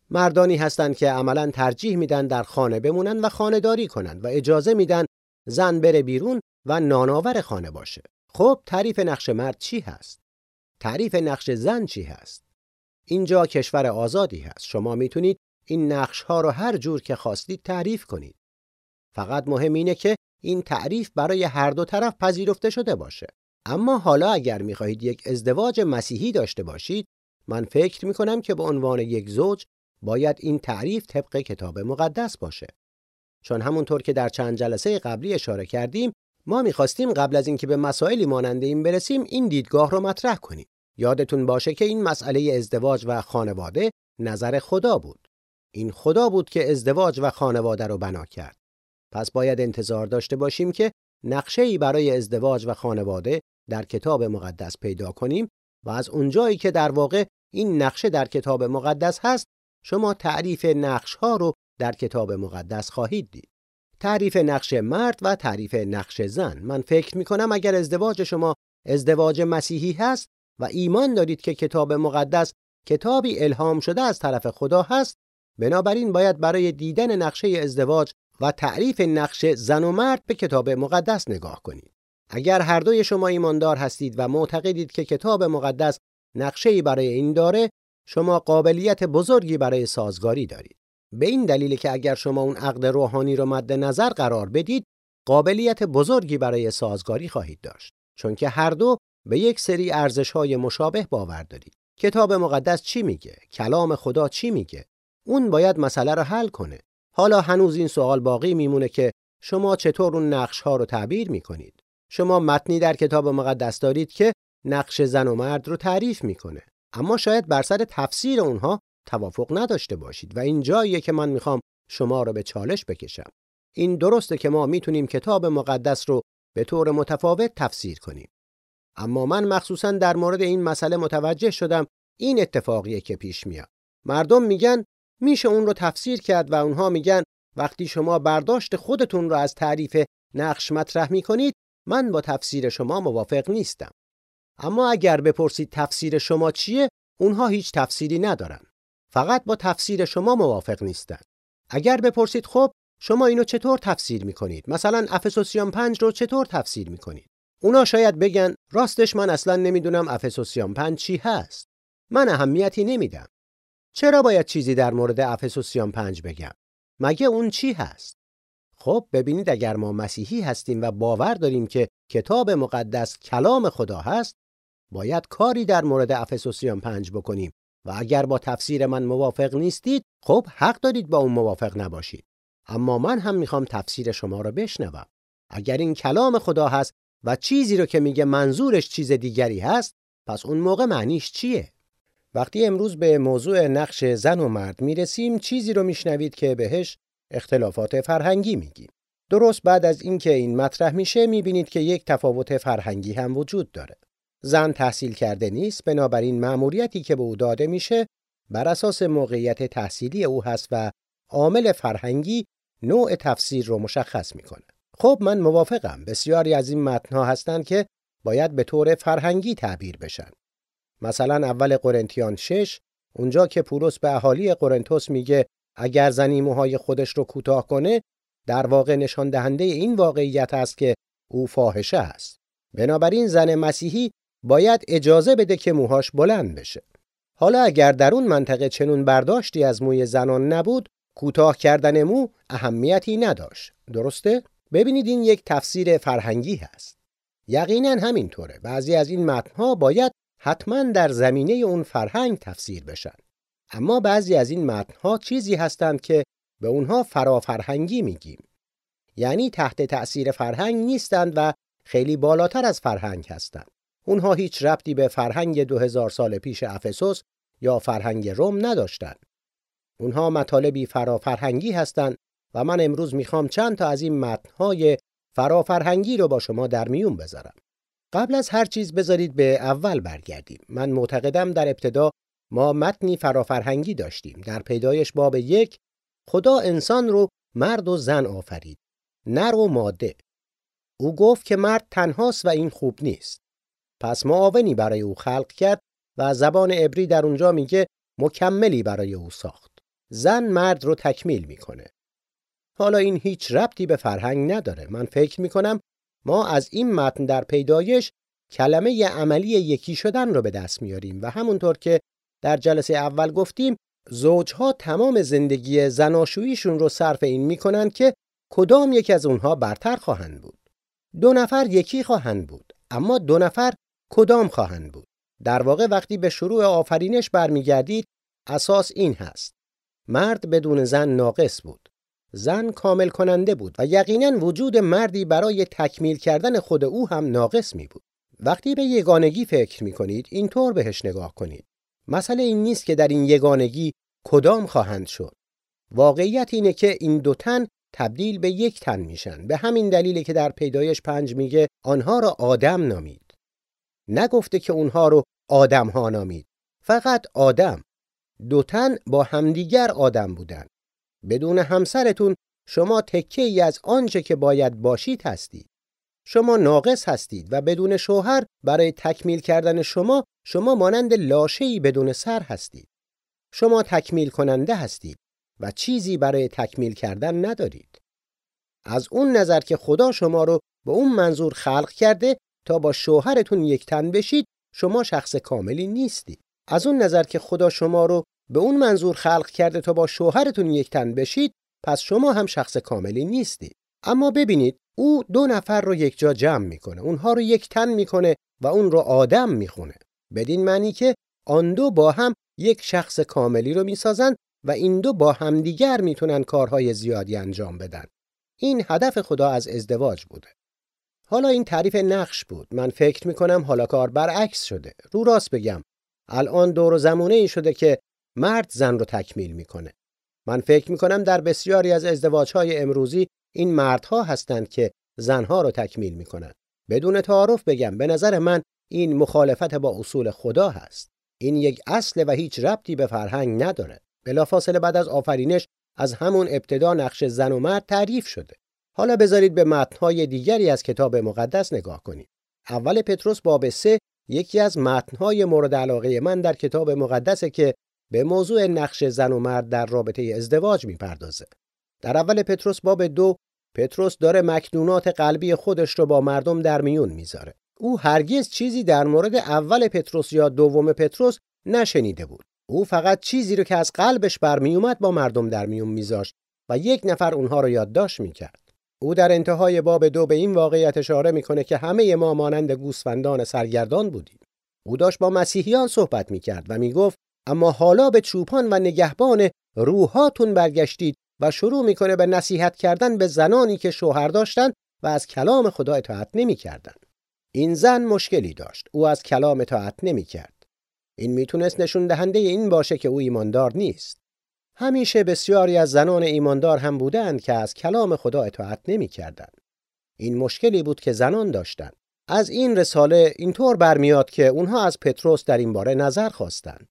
S2: مردانی هستند که عملا ترجیح میدن در خانه بمونن و خانهداری کنند و اجازه میدن زن بره بیرون و نانآور خانه باشه. خب تعریف نقش مرد چی هست؟ تعریف نقش زن چی هست؟ اینجا کشور آزادی هست. شما می‌تونید این نقش ها رو هر جور که خواستید تعریف کنید. فقط مهم اینه که این تعریف برای هر دو طرف پذیرفته شده باشه. اما حالا اگر می‌خواهید یک ازدواج مسیحی داشته باشید، من فکر می‌کنم که به عنوان یک زوج باید این تعریف طبق کتاب مقدس باشه. چون همونطور که در چند جلسه قبلی اشاره کردیم، ما می‌خواستیم قبل از اینکه به مسائلی مانند این برسیم این دیدگاه رو مطرح کنیم. یادتون باشه که این مسئله ازدواج و خانواده نظر خدا بود. این خدا بود که ازدواج و خانواده رو بنا کرد. پس باید انتظار داشته باشیم که نقشه‌ای برای ازدواج و خانواده در کتاب مقدس پیدا کنیم و از اونجایی که در واقع این نقشه در کتاب مقدس هست شما تعریف نقش ها رو در کتاب مقدس خواهید دید. تعریف نقش مرد و تعریف نقش زن من فکر می کنم اگر ازدواج شما ازدواج مسیحی هست و ایمان دارید که کتاب مقدس کتابی الهام شده از طرف خدا هست بنابراین باید برای دیدن نقشه ازدواج و تعریف نقش زن و مرد به کتاب مقدس نگاه کنید. اگر هر دوی شما ایماندار هستید و معتقدید که کتاب مقدس نقشه‌ای برای این داره شما قابلیت بزرگی برای سازگاری دارید. به این دلیل که اگر شما اون عقد روحانی رو مد نظر قرار بدید قابلیت بزرگی برای سازگاری خواهید داشت. چون که هر دو به یک سری ارزش‌های مشابه باور دارید. کتاب مقدس چی میگه؟ کلام خدا چی میگه؟ اون باید مسئله رو حل کنه. حالا هنوز این سوال باقی میمونه که شما چطور اون نقش ها رو تعبیر می‌کنید شما متنی در کتاب مقدس دارید که نقش زن و مرد رو تعریف می‌کنه اما شاید بر سر تفسیر اونها توافق نداشته باشید و این جاییه که من می‌خوام شما رو به چالش بکشم این درسته که ما می‌تونیم کتاب مقدس رو به طور متفاوت تفسیر کنیم. اما من مخصوصا در مورد این مسئله متوجه شدم این اتفاقیه که پیش میاد. مردم میگن میشه اون رو تفسیر کرد و اونها میگن وقتی شما برداشت خودتون رو از تعریف نقش مطرح می‌کنید من با تفسیر شما موافق نیستم. اما اگر بپرسید تفسیر شما چیه اونها هیچ تفسیری ندارن. فقط با تفسیر شما موافق نیستن. اگر بپرسید خب شما اینو چطور تفسیر می‌کنید؟ مثلا افسوسیان پنج رو چطور تفسیر می‌کنید؟ اونا شاید بگن راستش من اصلا نمی‌دونم افسوسیان پنج چی هست. من اهمیتی نمیدم. چرا باید چیزی در مورد افسوسیان پنج بگم؟ مگه اون چی هست؟ خب ببینید اگر ما مسیحی هستیم و باور داریم که کتاب مقدس کلام خدا هست باید کاری در مورد افسوسیان پنج بکنیم و اگر با تفسیر من موافق نیستید خب حق دارید با اون موافق نباشید اما من هم می‌خوام تفسیر شما رو بشنوم اگر این کلام خدا هست و چیزی رو که میگه منظورش چیز دیگری هست پس اون موقع معنیش چیه وقتی امروز به موضوع نقش زن و مرد می‌رسیم چیزی رو میشنوید که بهش اختلافات فرهنگی میگیم. درست بعد از اینکه این مطرح میشه می‌بینید که یک تفاوت فرهنگی هم وجود داره. زن تحصیل کرده نیست بنابراین مأموریتی که به او داده میشه بر اساس موقعیت تحصیلی او هست و عامل فرهنگی نوع تفسیر رو مشخص می‌کنه. خب من موافقم. بسیاری از این متنها هستند که باید به طور فرهنگی تعبیر بشن. مثلا اول قرنتیان 6 اونجا که پولس به اهالی قرنتوس میگه اگر زنی موهای خودش رو کوتاه کنه در واقع نشان دهنده این واقعیت است که او فاحشه است. بنابراین زن مسیحی باید اجازه بده که موهاش بلند بشه. حالا اگر در اون منطقه چنون برداشتی از موی زنان نبود کوتاه کردن مو اهمیتی نداشت. درسته؟ ببینید این یک تفسیر فرهنگی هست. یقینا همینطوره. بعضی از این متنها باید حتما در زمینه اون فرهنگ تفسیر بشن. اما بعضی از این متنها چیزی هستند که به اونها فرافرهنگی میگیم. یعنی تحت تأثیر فرهنگ نیستند و خیلی بالاتر از فرهنگ هستند. اونها هیچ ربطی به فرهنگ 2000 سال پیش افسوس یا فرهنگ روم نداشتند. اونها مطالبی فرافرهنگی هستند و من امروز می‌خوام چند تا از این متنهای فرافرهنگی رو با شما در میون بذارم. قبل از هر چیز بذارید به اول برگردیم. من معتقدم در ابتدا ما متنی فرافرهنگی داشتیم. در پیدایش باب یک خدا انسان رو مرد و زن آفرید نر و ماده. او گفت که مرد تنهاست و این خوب نیست. پس معاونی برای او خلق کرد و زبان عبری در اونجا میگه مکملی برای او ساخت. زن مرد رو تکمیل می‌کنه. حالا این هیچ ربطی به فرهنگ نداره. من فکر می‌کنم ما از این متن در پیدایش کلمه عملی یکی شدن رو به دست میاریم و همونطور که در جلسه اول گفتیم زوجها تمام زندگی زناشوییشون رو صرف این می‌کنن که کدام یک از اونها برتر خواهند بود. دو نفر یکی خواهند بود اما دو نفر کدام خواهند بود؟ در واقع وقتی به شروع آفرینش برمیگردید اساس این هست. مرد بدون زن ناقص بود. زن کامل کننده بود و یقینا وجود مردی برای تکمیل کردن خود او هم ناقص می بود وقتی به یگانگی فکر می کنید اینطور بهش نگاه کنید. مسئله این نیست که در این یگانگی کدام خواهند شد. واقعیت اینه که این دو تن تبدیل به یک تن میشن. به همین دلیل که در پیدایش پنج میگه آنها را آدم نامید. نگفته که اونها رو آدم ها نامید. فقط آدم. دو تن با همدیگر آدم بودن. بدون همسرتون شما تکه ای از آنچه که باید باشید هستید. شما ناقص هستید و بدون شوهر برای تکمیل کردن شما شما مانند لاشه‌ای بدون سر هستید. شما تکمیل کننده هستید و چیزی برای تکمیل کردن ندارید. از اون نظر که خدا شما رو به اون منظور خلق کرده تا با شوهرتون یک تن بشید شما شخص کاملی نیستید. از اون نظر که خدا شما رو به اون منظور خلق کرده تا با شوهرتون یک تن بشید پس شما هم شخص کاملی نیستید. اما ببینید او دو نفر رو یک جا جمع می‌کنه. اونها رو یک تن می‌کنه و اون رو آدم می‌خونه. بدین معنی که آن دو با هم یک شخص کاملی رو می‌سازن و این دو با همدیگر می‌تونن کارهای زیادی انجام بدن. این هدف خدا از ازدواج بوده. حالا این تعریف نقش بود. من فکر می‌کنم حالا کار برعکس شده. رو راست بگم. الان دور و زمونه ای شده که مرد زن رو تکمیل می‌کنه. من فکر می‌کنم در بسیاری از ازدواجهای امروزی این مردها هستند که زنها رو تکمیل می‌کنن. بدون تعارف بگم به نظر من این مخالفت با اصول خدا هست. این یک اصل و هیچ ربطی به فرهنگ نداره. بلافاصله بعد از آفرینش از همون ابتدا نقش زن و مرد تعریف شده. حالا بذارید به متنهای دیگری از کتاب مقدس نگاه کنید اول پتروس باب 3 یکی از متنهای مورد علاقه من در کتاب مقدسه که به موضوع نقش زن و مرد در رابطه ازدواج می‌پردازه. در اول پتروس باب دو پتروس داره مکنونات قلبی خودش رو با مردم در میون می‌ذاره. او هرگز چیزی در مورد اول پتروس یا دوم پتروس نشنیده بود. او فقط چیزی رو که از قلبش برمیومد با مردم در میون میذاشت و یک نفر اونها رو یادداشت می‌کرد. او در انتهای باب دو به این واقعیت اشاره می‌کنه که همه ما مانند گوسفندان سرگردان بودیم. او داشت با مسیحیان صحبت می‌کرد و می‌گفت اما حالا به چوپان و نگهبان روحاتون برگشتید و شروع می‌کنه به نصیحت کردن به زنانی که شوهر داشتند و از کلام خدا اطاعت نمی‌کردند. این زن مشکلی داشت. او از کلام اطاعت نمی‌کرد. این می‌تونست نشون دهنده این باشه که او ایماندار نیست. همیشه بسیاری از زنان ایماندار هم بودند که از کلام خدا اطاعت نمی‌کردند. این مشکلی بود که زنان داشتند. از این رساله اینطور برمیاد که اونها از پتروس در این باره نظر خواستند.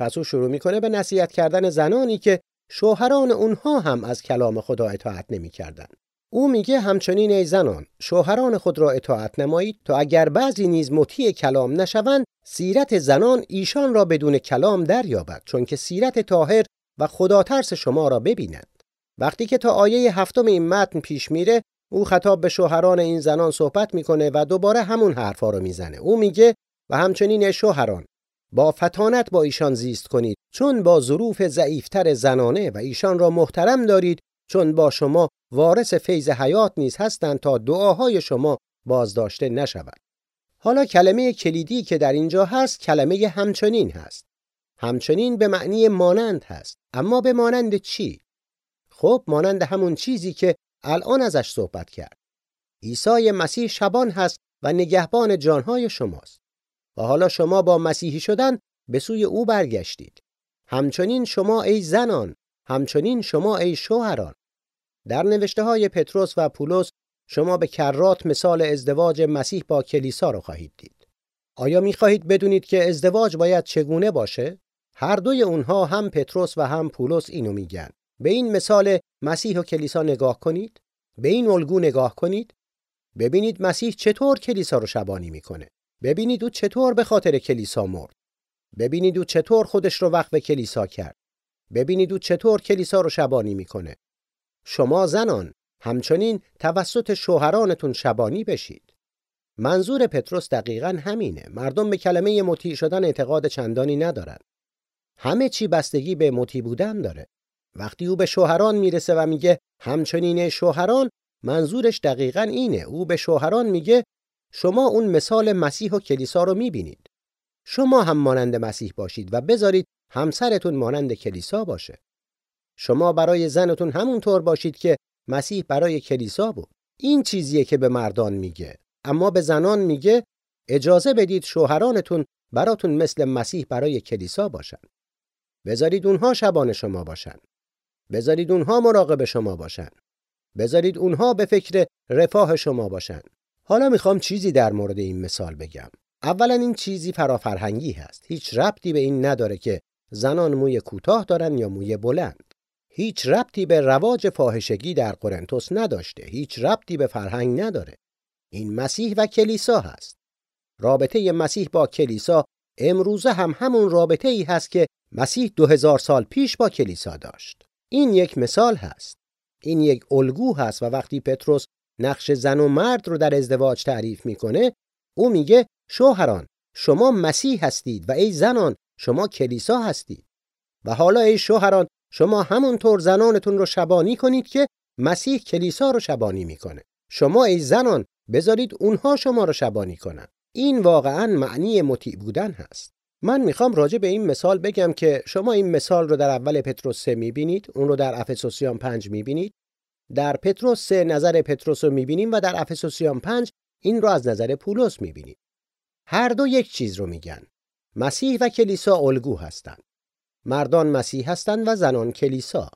S2: پس او شروع می‌کنه به نصیحت کردن زنانی که شوهران اونها هم از کلام خدا اطاعت نمی‌کردند. او میگه همچنین ای زنان شوهران خود را اطاعت نمایید تا اگر بعضی نیز مطیع کلام نشوند سیرت زنان ایشان را بدون کلام دریابد چون که سیرت طاهر و خدا ترس شما را ببینند وقتی که تا آیه هفتم این متن پیش میره او خطاب به شوهران این زنان صحبت می‌کنه و دوباره همون حرفا رو می‌زنه او میگه و همچنین شوهران با فتانت با ایشان زیست کنید. چون با ظروف ضعیفتر زنانه و ایشان را محترم دارید چون با شما وارث فیض حیات نیز هستند تا دعاهای شما بازداشته نشود. حالا کلمه کلیدی که در اینجا هست کلمه همچنین هست. همچنین به معنی مانند هست. اما به مانند چی؟ خب مانند همون چیزی که الان ازش صحبت کرد. عیسی مسیح شبان هست و نگهبان جانهای شماست. و حالا شما با مسیحی شدن به سوی او برگشتید. همچنین شما ای زنان همچنین شما ای شوهران. در نوشته های پتروس و پولس شما به کرات مثال ازدواج مسیح با کلیسا رو خواهید دید. آیا می خواهید بدونید که ازدواج باید چگونه باشه؟ هر دوی اونها هم پتروس و هم پولس اینو میگن. به این مثال مسیح و کلیسا نگاه کنید. به این الگو نگاه کنید. ببینید مسیح چطور کلیسا رو شبانی می‌کنه. ببینید او چطور به خاطر کلیسا مرد. ببینید او چطور خودش رو وقف کلیسا کرد. ببینید او چطور کلیسا رو شبانی می‌کنه. شما زنان همچنین توسط شوهرانتون شبانی بشید. منظور پتروس دقیقا همینه. مردم به کلمه مطیع شدن اعتقاد چندانی ندارند همه چی بستگی به مطیع بودن داره. وقتی او به شوهران می‌رسه و میگه همچنین شوهران منظورش دقیقا اینه. او به شوهران میگه شما اون مثال مسیح و کلیسا رو می‌بینید. شما هم مانند مسیح باشید و بذارید همسرتون مانند کلیسا باشه. شما برای زنتون همونطور باشید که مسیح برای کلیسا بود. این چیزیه که به مردان میگه. اما به زنان میگه اجازه بدید شوهرانتون براتون مثل مسیح برای کلیسا باشن. بذارید اونها شبان شما باشن. بذارید اونها مراقب شما باشن. بذارید اونها به فکر رفاه شما باشن. حالا می‌خوام چیزی در مورد این مثال بگم. اولا این چیزی فرافرهنگی هست. هیچ ربطی به این نداره که زنان موی کوتاه دارن یا موی بلند. هیچ ربطی به رواج فاحشگی در قرنتوس نداشته. هیچ ربطی به فرهنگ نداره. این مسیح و کلیسا هست. رابطه مسیح با کلیسا امروزه هم همون رابطه ای هست که مسیح دو هزار سال پیش با کلیسا داشت. این یک مثال هست. این یک الگو هست و وقتی پتروس نقش زن و مرد رو در ازدواج تعریف می‌کنه او میگه شوهران شما مسیح هستید و ای زنان شما کلیسا هستید. و حالا ای شوهران شما همونطور زنانتون رو شبانی کنید که مسیح کلیسا رو شبانی می‌کنه. شما ای زنان بذارید اونها شما رو شبانی کنن. این واقعا معنی مطیع بودن هست. من می‌خوام راجع به این مثال بگم که شما این مثال رو در اول پتروس 3 می‌بینید اون رو در افسوسیان 5 می‌بینید. در پتروس 3 نظر پتروس رو می‌بینیم و در افسوسیان 5 این رو از نظر پولس می‌بینید هر دو یک چیز رو میگن. مسیح و کلیسا الگو هستند. مردان مسیح هستند و زنان کلیسا.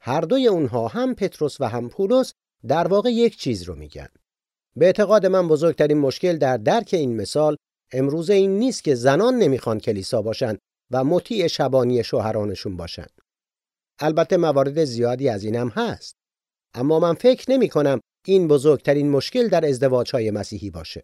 S2: هر دوی اونها هم پتروس و هم پولس در واقع یک چیز رو میگن. به اعتقاد من بزرگترین مشکل در درک این مثال امروزه این نیست که زنان نمی‌خوان کلیسا باشند و مطیع شبانی شوهرانشون باشند. البته موارد زیادی از اینم هست. اما من فکر نمی کنم این بزرگترین مشکل در ازدواج های مسیحی باشه.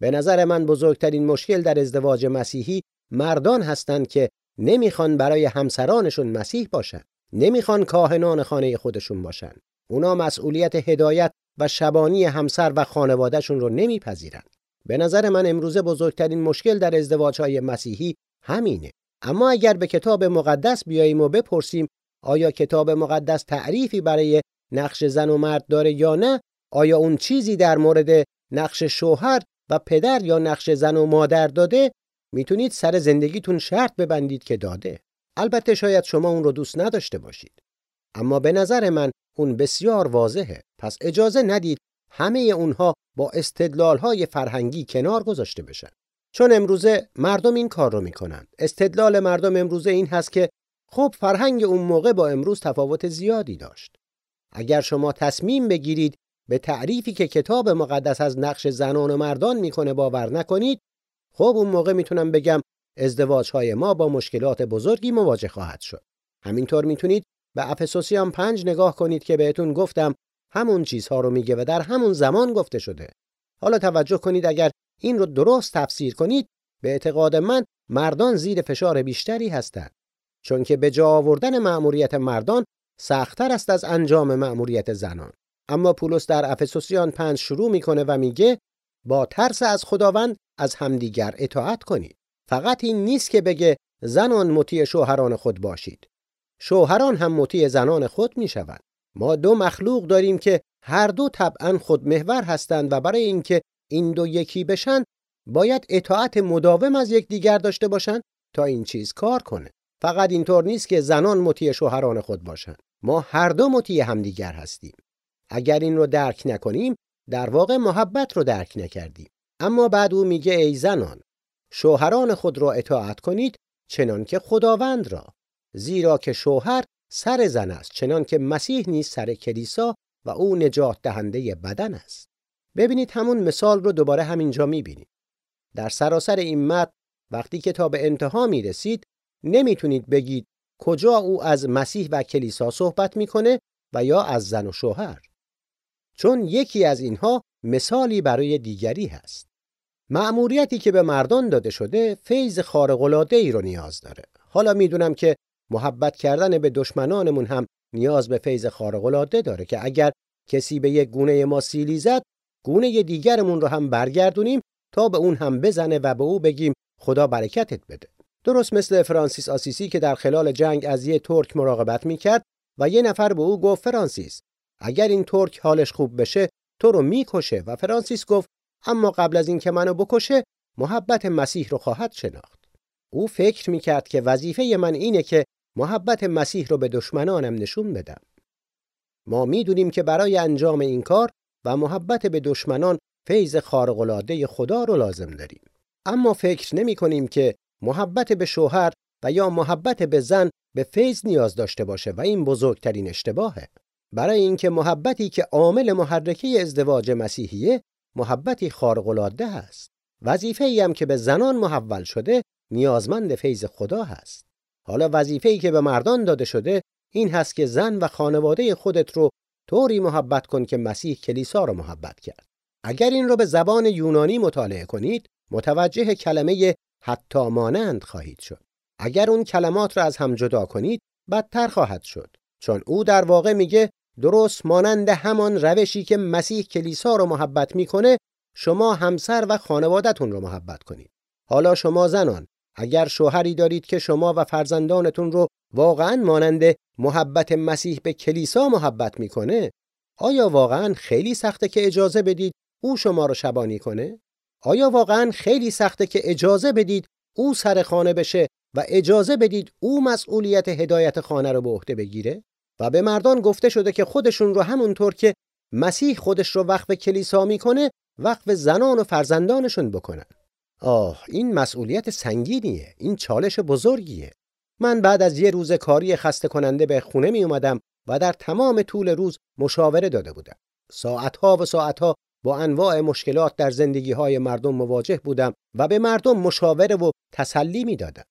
S2: به نظر من بزرگترین مشکل در ازدواج مسیحی مردان هستند که نمی‌خوان برای همسرانشون مسیح باشن. نمی‌خوان کاهنان خانه خودشون باشن. اونا مسئولیت هدایت و شبانی همسر و خانوادهشون رو نمیپذیرن. به نظر من امروزه بزرگترین مشکل در ازدواج های مسیحی همینه. اما اگر به کتاب مقدس بیاییم و بپرسیم آیا کتاب مقدس تعریفی برای نقش زن و مرد داره یا نه آیا اون چیزی در مورد نقش شوهر و پدر یا نقش زن و مادر داده؟ می‌تونید سر زندگیتون شرط ببندید که داده. البته شاید شما اون رو دوست نداشته باشید. اما به نظر من اون بسیار واضحه. پس اجازه ندید همه اونها با استدلال های فرهنگی کنار گذاشته بشن. چون امروزه مردم این کار رو می‌کنن استدلال مردم امروزه این هست که خب فرهنگ اون موقع با امروز تفاوت زیادی داشت. اگر شما تصمیم بگیرید به تعریفی که کتاب مقدس از نقش زنان و مردان می‌کنه باور نکنید خب اون موقع می‌تونم بگم ازدواج های ما با مشکلات بزرگی مواجه خواهد شد. همینطور می‌تونید به افسوسیان پنج نگاه کنید که بهتون گفتم همون چیزها رو میگه و در همون زمان گفته شده. حالا توجه کنید اگر این رو درست تفسیر کنید به اعتقاد من مردان زیر فشار بیشتری هستند. چون که به جا آوردن مأموریت مردان سختتر است از انجام مأموریت زنان. اما پولس در افسوسیان پنج شروع می‌کنه و میگه با ترس از خداوند از همدیگر اطاعت کنید. فقط این نیست که بگه زنان مطیع شوهران خود باشید. شوهران هم مطیع زنان خود می‌شوند. ما دو مخلوق داریم که هر دو طبعا خودمحور هستند و برای اینکه این دو یکی بشن باید اطاعت مداوم از یکدیگر داشته باشند تا این چیز کار کنه. فقط اینطور نیست که زنان مطیع شوهران خود باشند. ما هر دو مطیع همدیگر هستیم. اگر این رو درک نکنیم در واقع محبت رو درک نکردیم. اما بعد او میگه ای زنان شوهران خود را اطاعت کنید چنان که خداوند را. زیرا که شوهر سر زن است چنان که مسیح نیست سر کلیسا و او نجات دهنده بدن است. ببینید همون مثال رو دوباره همینجا می‌بینید در سراسر این متن وقتی که تا به انتها می‌رسید نمی‌تونید بگید کجا او از مسیح و کلیسا صحبت می‌کنه و یا از زن و شوهر. چون یکی از اینها مثالی برای دیگری هست. مأموریتی که به مردان داده شده فیض خارق ای رو نیاز داره. حالا می‌دونم که محبت کردن به دشمنانمون هم نیاز به فیض خارق العاده داره که اگر کسی به یک گونه ما سیلی زد گونه دیگرمون رو هم برگردونیم تا به اون هم بزنه و به او بگیم خدا برکتت بده. درست مثل فرانسیس آسیسی که در خلال جنگ از یه ترک مراقبت می‌کرد و یه نفر به او گفت فرانسیس اگر این ترک حالش خوب بشه تو رو می‌کشه. و فرانسیس گفت اما قبل از اینکه منو بکشه محبت مسیح رو خواهد شناخت. او فکر می‌کرد که وظیفه من اینه که محبت مسیح رو به دشمنانم نشون بدم. ما می‌دونیم که برای انجام این کار و محبت به دشمنان فیض خارق خدا رو لازم داریم. اما فکر نمی کنیم که محبت به شوهر و یا محبت به زن به فیض نیاز داشته باشه و این بزرگترین اشتباهه. برای اینکه محبتی که عامل محرکه ازدواج مسیحیه محبتی خارق العاده است وظیفه ای هم که به زنان محول شده نیازمند فیض خدا هست. حالا وظیفه ای که به مردان داده شده این هست که زن و خانواده خودت رو طوری محبت کن که مسیح کلیسا رو محبت کرد. اگر این رو به زبان یونانی مطالعه کنید متوجه کلمه حتی مانند خواهید شد. اگر اون کلمات را از هم جدا کنید بدتر خواهد شد. چون او در واقع میگه درست مانند همان روشی که مسیح کلیسا رو محبت می‌کنه شما همسر و خانوادتون رو محبت کنید. حالا شما زنان اگر شوهری دارید که شما و فرزندانتون رو واقعا مانند محبت مسیح به کلیسا محبت می‌کنه آیا واقعا خیلی سخته که اجازه بدید او شما رو شبانی کنه؟ آیا واقعا خیلی سخته که اجازه بدید او سر خانه بشه و اجازه بدید او مسئولیت هدایت خانه رو به عهده بگیره؟ و به مردان گفته شده که خودشون رو همونطور که مسیح خودش رو وقف کلیسا می‌کنه وقف زنان و فرزندانشون بکنن. آه این مسئولیت سنگینیه. این چالش بزرگیه. من بعد از یه روز کاری خسته کننده به خونه می اومدم و در تمام طول روز مشاوره داده بودم. ساعتها و ساعتها با انواع مشکلات در زندگی های مردم مواجه بودم و به مردم مشاوره و تسلی می دادم.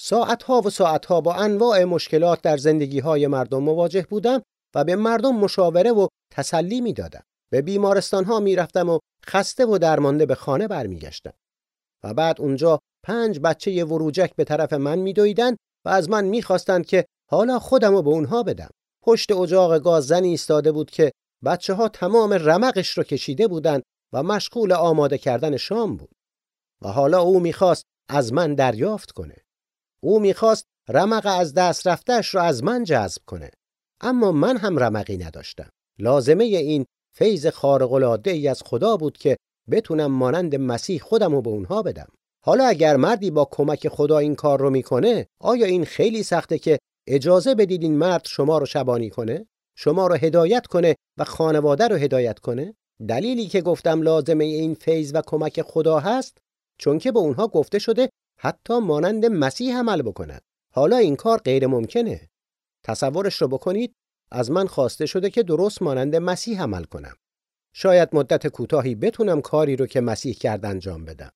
S2: ساعتها و ساعتها با انواع مشکلات در زندگی های مردم مواجه بودم و به مردم مشاوره و تسلی می دادم. به بیمارستان ها می رفتم و خسته و درمانده به خانه برمیگشتم. و بعد اونجا پنج بچه وروجک به طرف من میدویدند و از من می‌خواستند که حالا خودمو به اونها بدم. پشت اجاق گاز زنی ایستاده بود که بچه ها تمام رمقش رو کشیده بودند و مشغول آماده کردن شام بود. و حالا او می‌خواست از من دریافت کنه. او می‌خواست رمق از دست رفتش رو از من جذب کنه. اما من هم رمقی نداشتم. لازمه این فیض خارق ای از خدا بود که بتونم مانند مسیح خودم رو به اونها بدم. حالا اگر مردی با کمک خدا این کار رو می‌کنه آیا این خیلی سخته که اجازه بدید این مرد شما رو شبانی کنه شما رو هدایت کنه و خانواده رو هدایت کنه؟ دلیلی که گفتم لازمه این فیض و کمک خدا هست چون که به اونها گفته شده حتی مانند مسیح عمل بکنند حالا این کار غیر ممکنه. تصورش رو بکنید از من خواسته شده که درست مانند مسیح عمل کنم. شاید مدت کوتاهی بتونم کاری رو که مسیح کرد انجام بدم.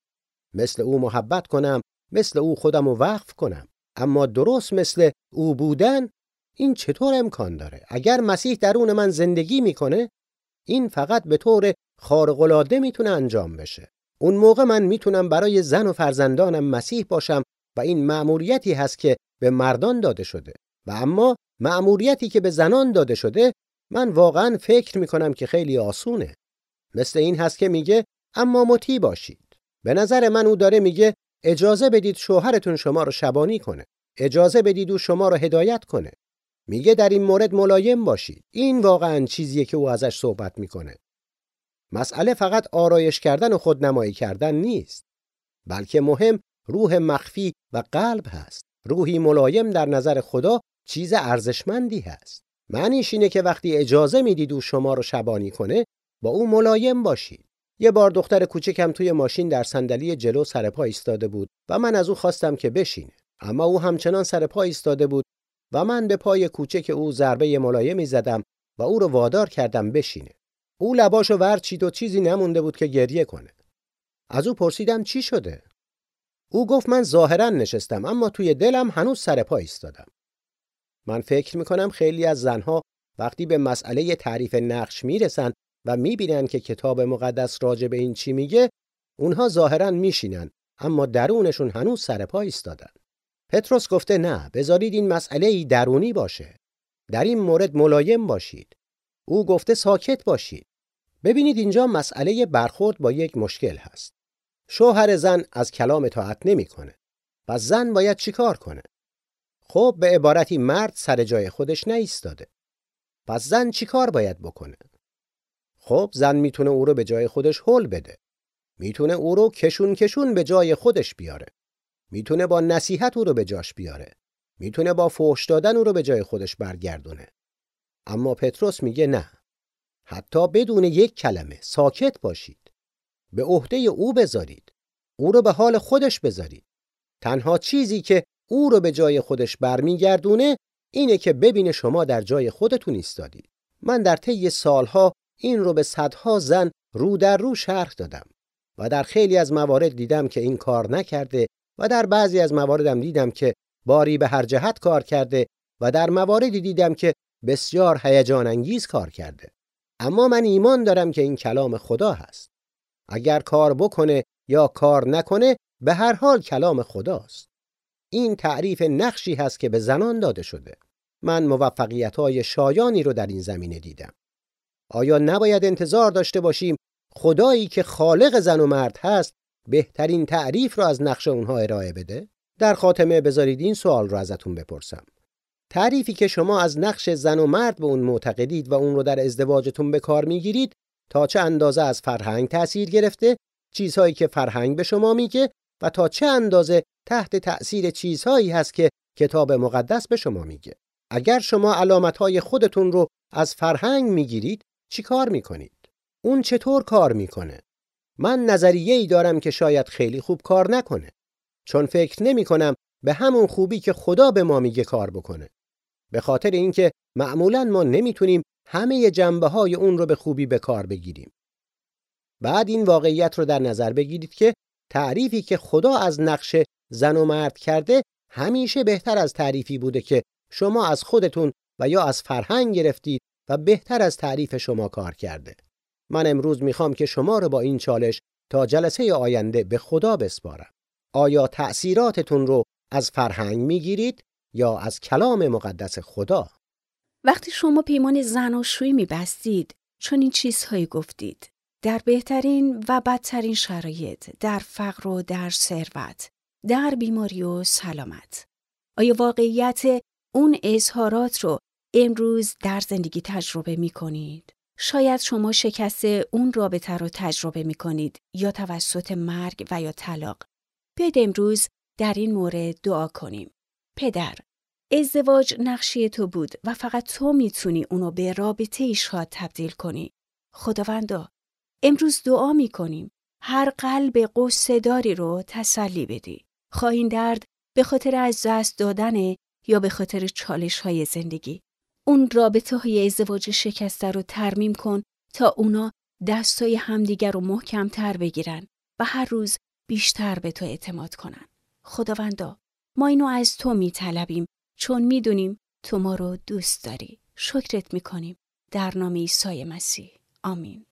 S2: مثل او محبت کنم مثل او خودم رو وقف کنم. اما درست مثل او بودن این چطور امکان داره؟ اگر مسیح درون من زندگی می‌کنه این فقط به طور خارق العاده می‌تونه انجام بشه. اون موقع من می‌تونم برای زن و فرزندانم مسیح باشم و این مأموریتی هست که به مردان داده شده. و اما مأموریتی که به زنان داده شده من واقعا فکر می‌کنم که خیلی آسونه. مثل این هست که میگه اما مطیع باشید. به نظر من او داره میگه اجازه بدید شوهرتون شما رو شبانی کنه. اجازه بدید او شما رو هدایت کنه. میگه در این مورد ملایم باشید. این واقعا چیزیه که او ازش صحبت می‌کنه. مسئله فقط آرایش کردن و خودنمایی کردن نیست بلکه مهم روح مخفی و قلب هست. روحی ملایم در نظر خدا چیز ارزشمندی هست. معنیش اینه که وقتی اجازه می‌دید او شما رو شبانی کنه با او ملایم باشید. یه بار دختر کوچکم توی ماشین در صندلی جلو سر پا ایستاده بود و من از او خواستم که بشینه. اما او همچنان سر پا ایستاده بود و من به پای کوچک او ضربه ملایمی زدم و او رو وادار کردم بشینه. او لباشو ورچید و چیزی نمونده بود که گریه کنه. از او پرسیدم چی شده؟ او گفت من ظاهرا نشستم اما توی دلم هنوز سر پا ایستادم. من فکر می‌کنم خیلی از زنها وقتی به مسئله تعریف نقش می‌رسن و می‌بینن که کتاب مقدس راجع به این چی میگه اونها ظاهرا میشینن اما درونشون هنوز سر پا ایستادن. پتروس گفته نه بذارید این مسئله ای درونی باشه. در این مورد ملایم باشید. او گفته ساکت باشید. ببینید اینجا مسئله برخورد با یک مشکل هست. شوهر زن از کلام اطاعت نمی‌کنه. و زن باید چیکار کنه؟ خب به عبارتی مرد سر جای خودش نایستاده پس زن چیکار باید بکنه؟ خب زن می‌تونه او رو به جای خودش هل بده. می‌تونه او رو کشون کشون به جای خودش بیاره. می‌تونه با نصیحت او رو به جاش بیاره. می‌تونه با فوش دادن او رو به جای خودش برگردونه. اما پتروس میگه نه. حتی بدون یک کلمه ساکت باشید. به عهده او بذارید. او رو به حال خودش بذارید. تنها چیزی که او رو به جای خودش برمیگردونه اینه که ببینه شما در جای خودتون ایستادید. من در طی سالها این رو به صدها زن رو در رو شرح دادم و در خیلی از موارد دیدم که این کار نکرده و در بعضی از مواردم دیدم که باری به هر جهت کار کرده و در مواردی دیدم که بسیار هیجان انگیز کار کرده. اما من ایمان دارم که این کلام خدا هست. اگر کار بکنه یا کار نکنه به هر حال کلام خداست. این تعریف نقشی هست که به زنان داده شده. من موفقیت های شایانی رو در این زمینه دیدم. آیا نباید انتظار داشته باشیم خدایی که خالق زن و مرد هست بهترین تعریف را از نقش اونها ارائه بده؟ در خاتمه بذارید این سوال رو ازتون بپرسم. تعریفی که شما از نقش زن و مرد به اون معتقدید و اون رو در ازدواجتون به کار می‌گیرید تا چه اندازه از فرهنگ تأثیر گرفته، چیزهایی که فرهنگ به شما میگه و تا چه اندازه تحت تأثیر چیزهایی هست که کتاب مقدس به شما میگه. اگر شما علامتهای خودتون رو از فرهنگ می‌گیرید چی کار می‌کنید؟ اون چطور کار می‌کنه؟ من نظریه ای دارم که شاید خیلی خوب کار نکنه. چون فکر نمی کنم به همون خوبی که خدا به ما میگه کار بکنه. به خاطر اینکه معمولا ما نمی‌تونیم همه جنبه های اون رو به خوبی به کار بگیریم. بعد این واقعیت رو در نظر بگیرید که تعریفی که خدا از نقش زن و مرد کرده همیشه بهتر از تعریفی بوده که شما از خودتون و یا از فرهنگ گرفتید و بهتر از تعریف شما کار کرده. من امروز می‌خوام که شما رو با این چالش تا جلسه آینده به خدا بسپارم. آیا تأثیراتتون رو از فرهنگ می‌گیرید یا از کلام مقدس خدا؟
S1: وقتی شما پیمان زن و شوی میبستید چون این چیزهایی گفتید در بهترین و بدترین شرایط در فقر و در ثروت در بیماری و سلامت آیا واقعیت اون اظهارات رو امروز در زندگی تجربه می کنید؟ شاید شما شکست اون رابطه رو تجربه می کنید یا توسط مرگ و یا طلاق. بیاید امروز در این مورد دعا کنیم. پدر، ازدواج نقشی تو بود و فقط تو می‌تونی اونو به رابطه شاد تبدیل کنی. خداوندا، امروز دعا می کنیم. هر قلب قصه داری رو تسلی بدی. خواهین درد به خاطر از دست دادن یا به خاطر چالش های زندگی. اون رابطه های ازدواج شکسته رو ترمیم کن تا اونا دستای همدیگر رو محکم تر بگیرن و هر روز بیشتر به تو اعتماد کنن. خداوندا ما اینو از تو میطلبیم چون می‌دونیم تو ما رو دوست داری. شکرت می‌کنیم در نام عیسی مسیح. آمین.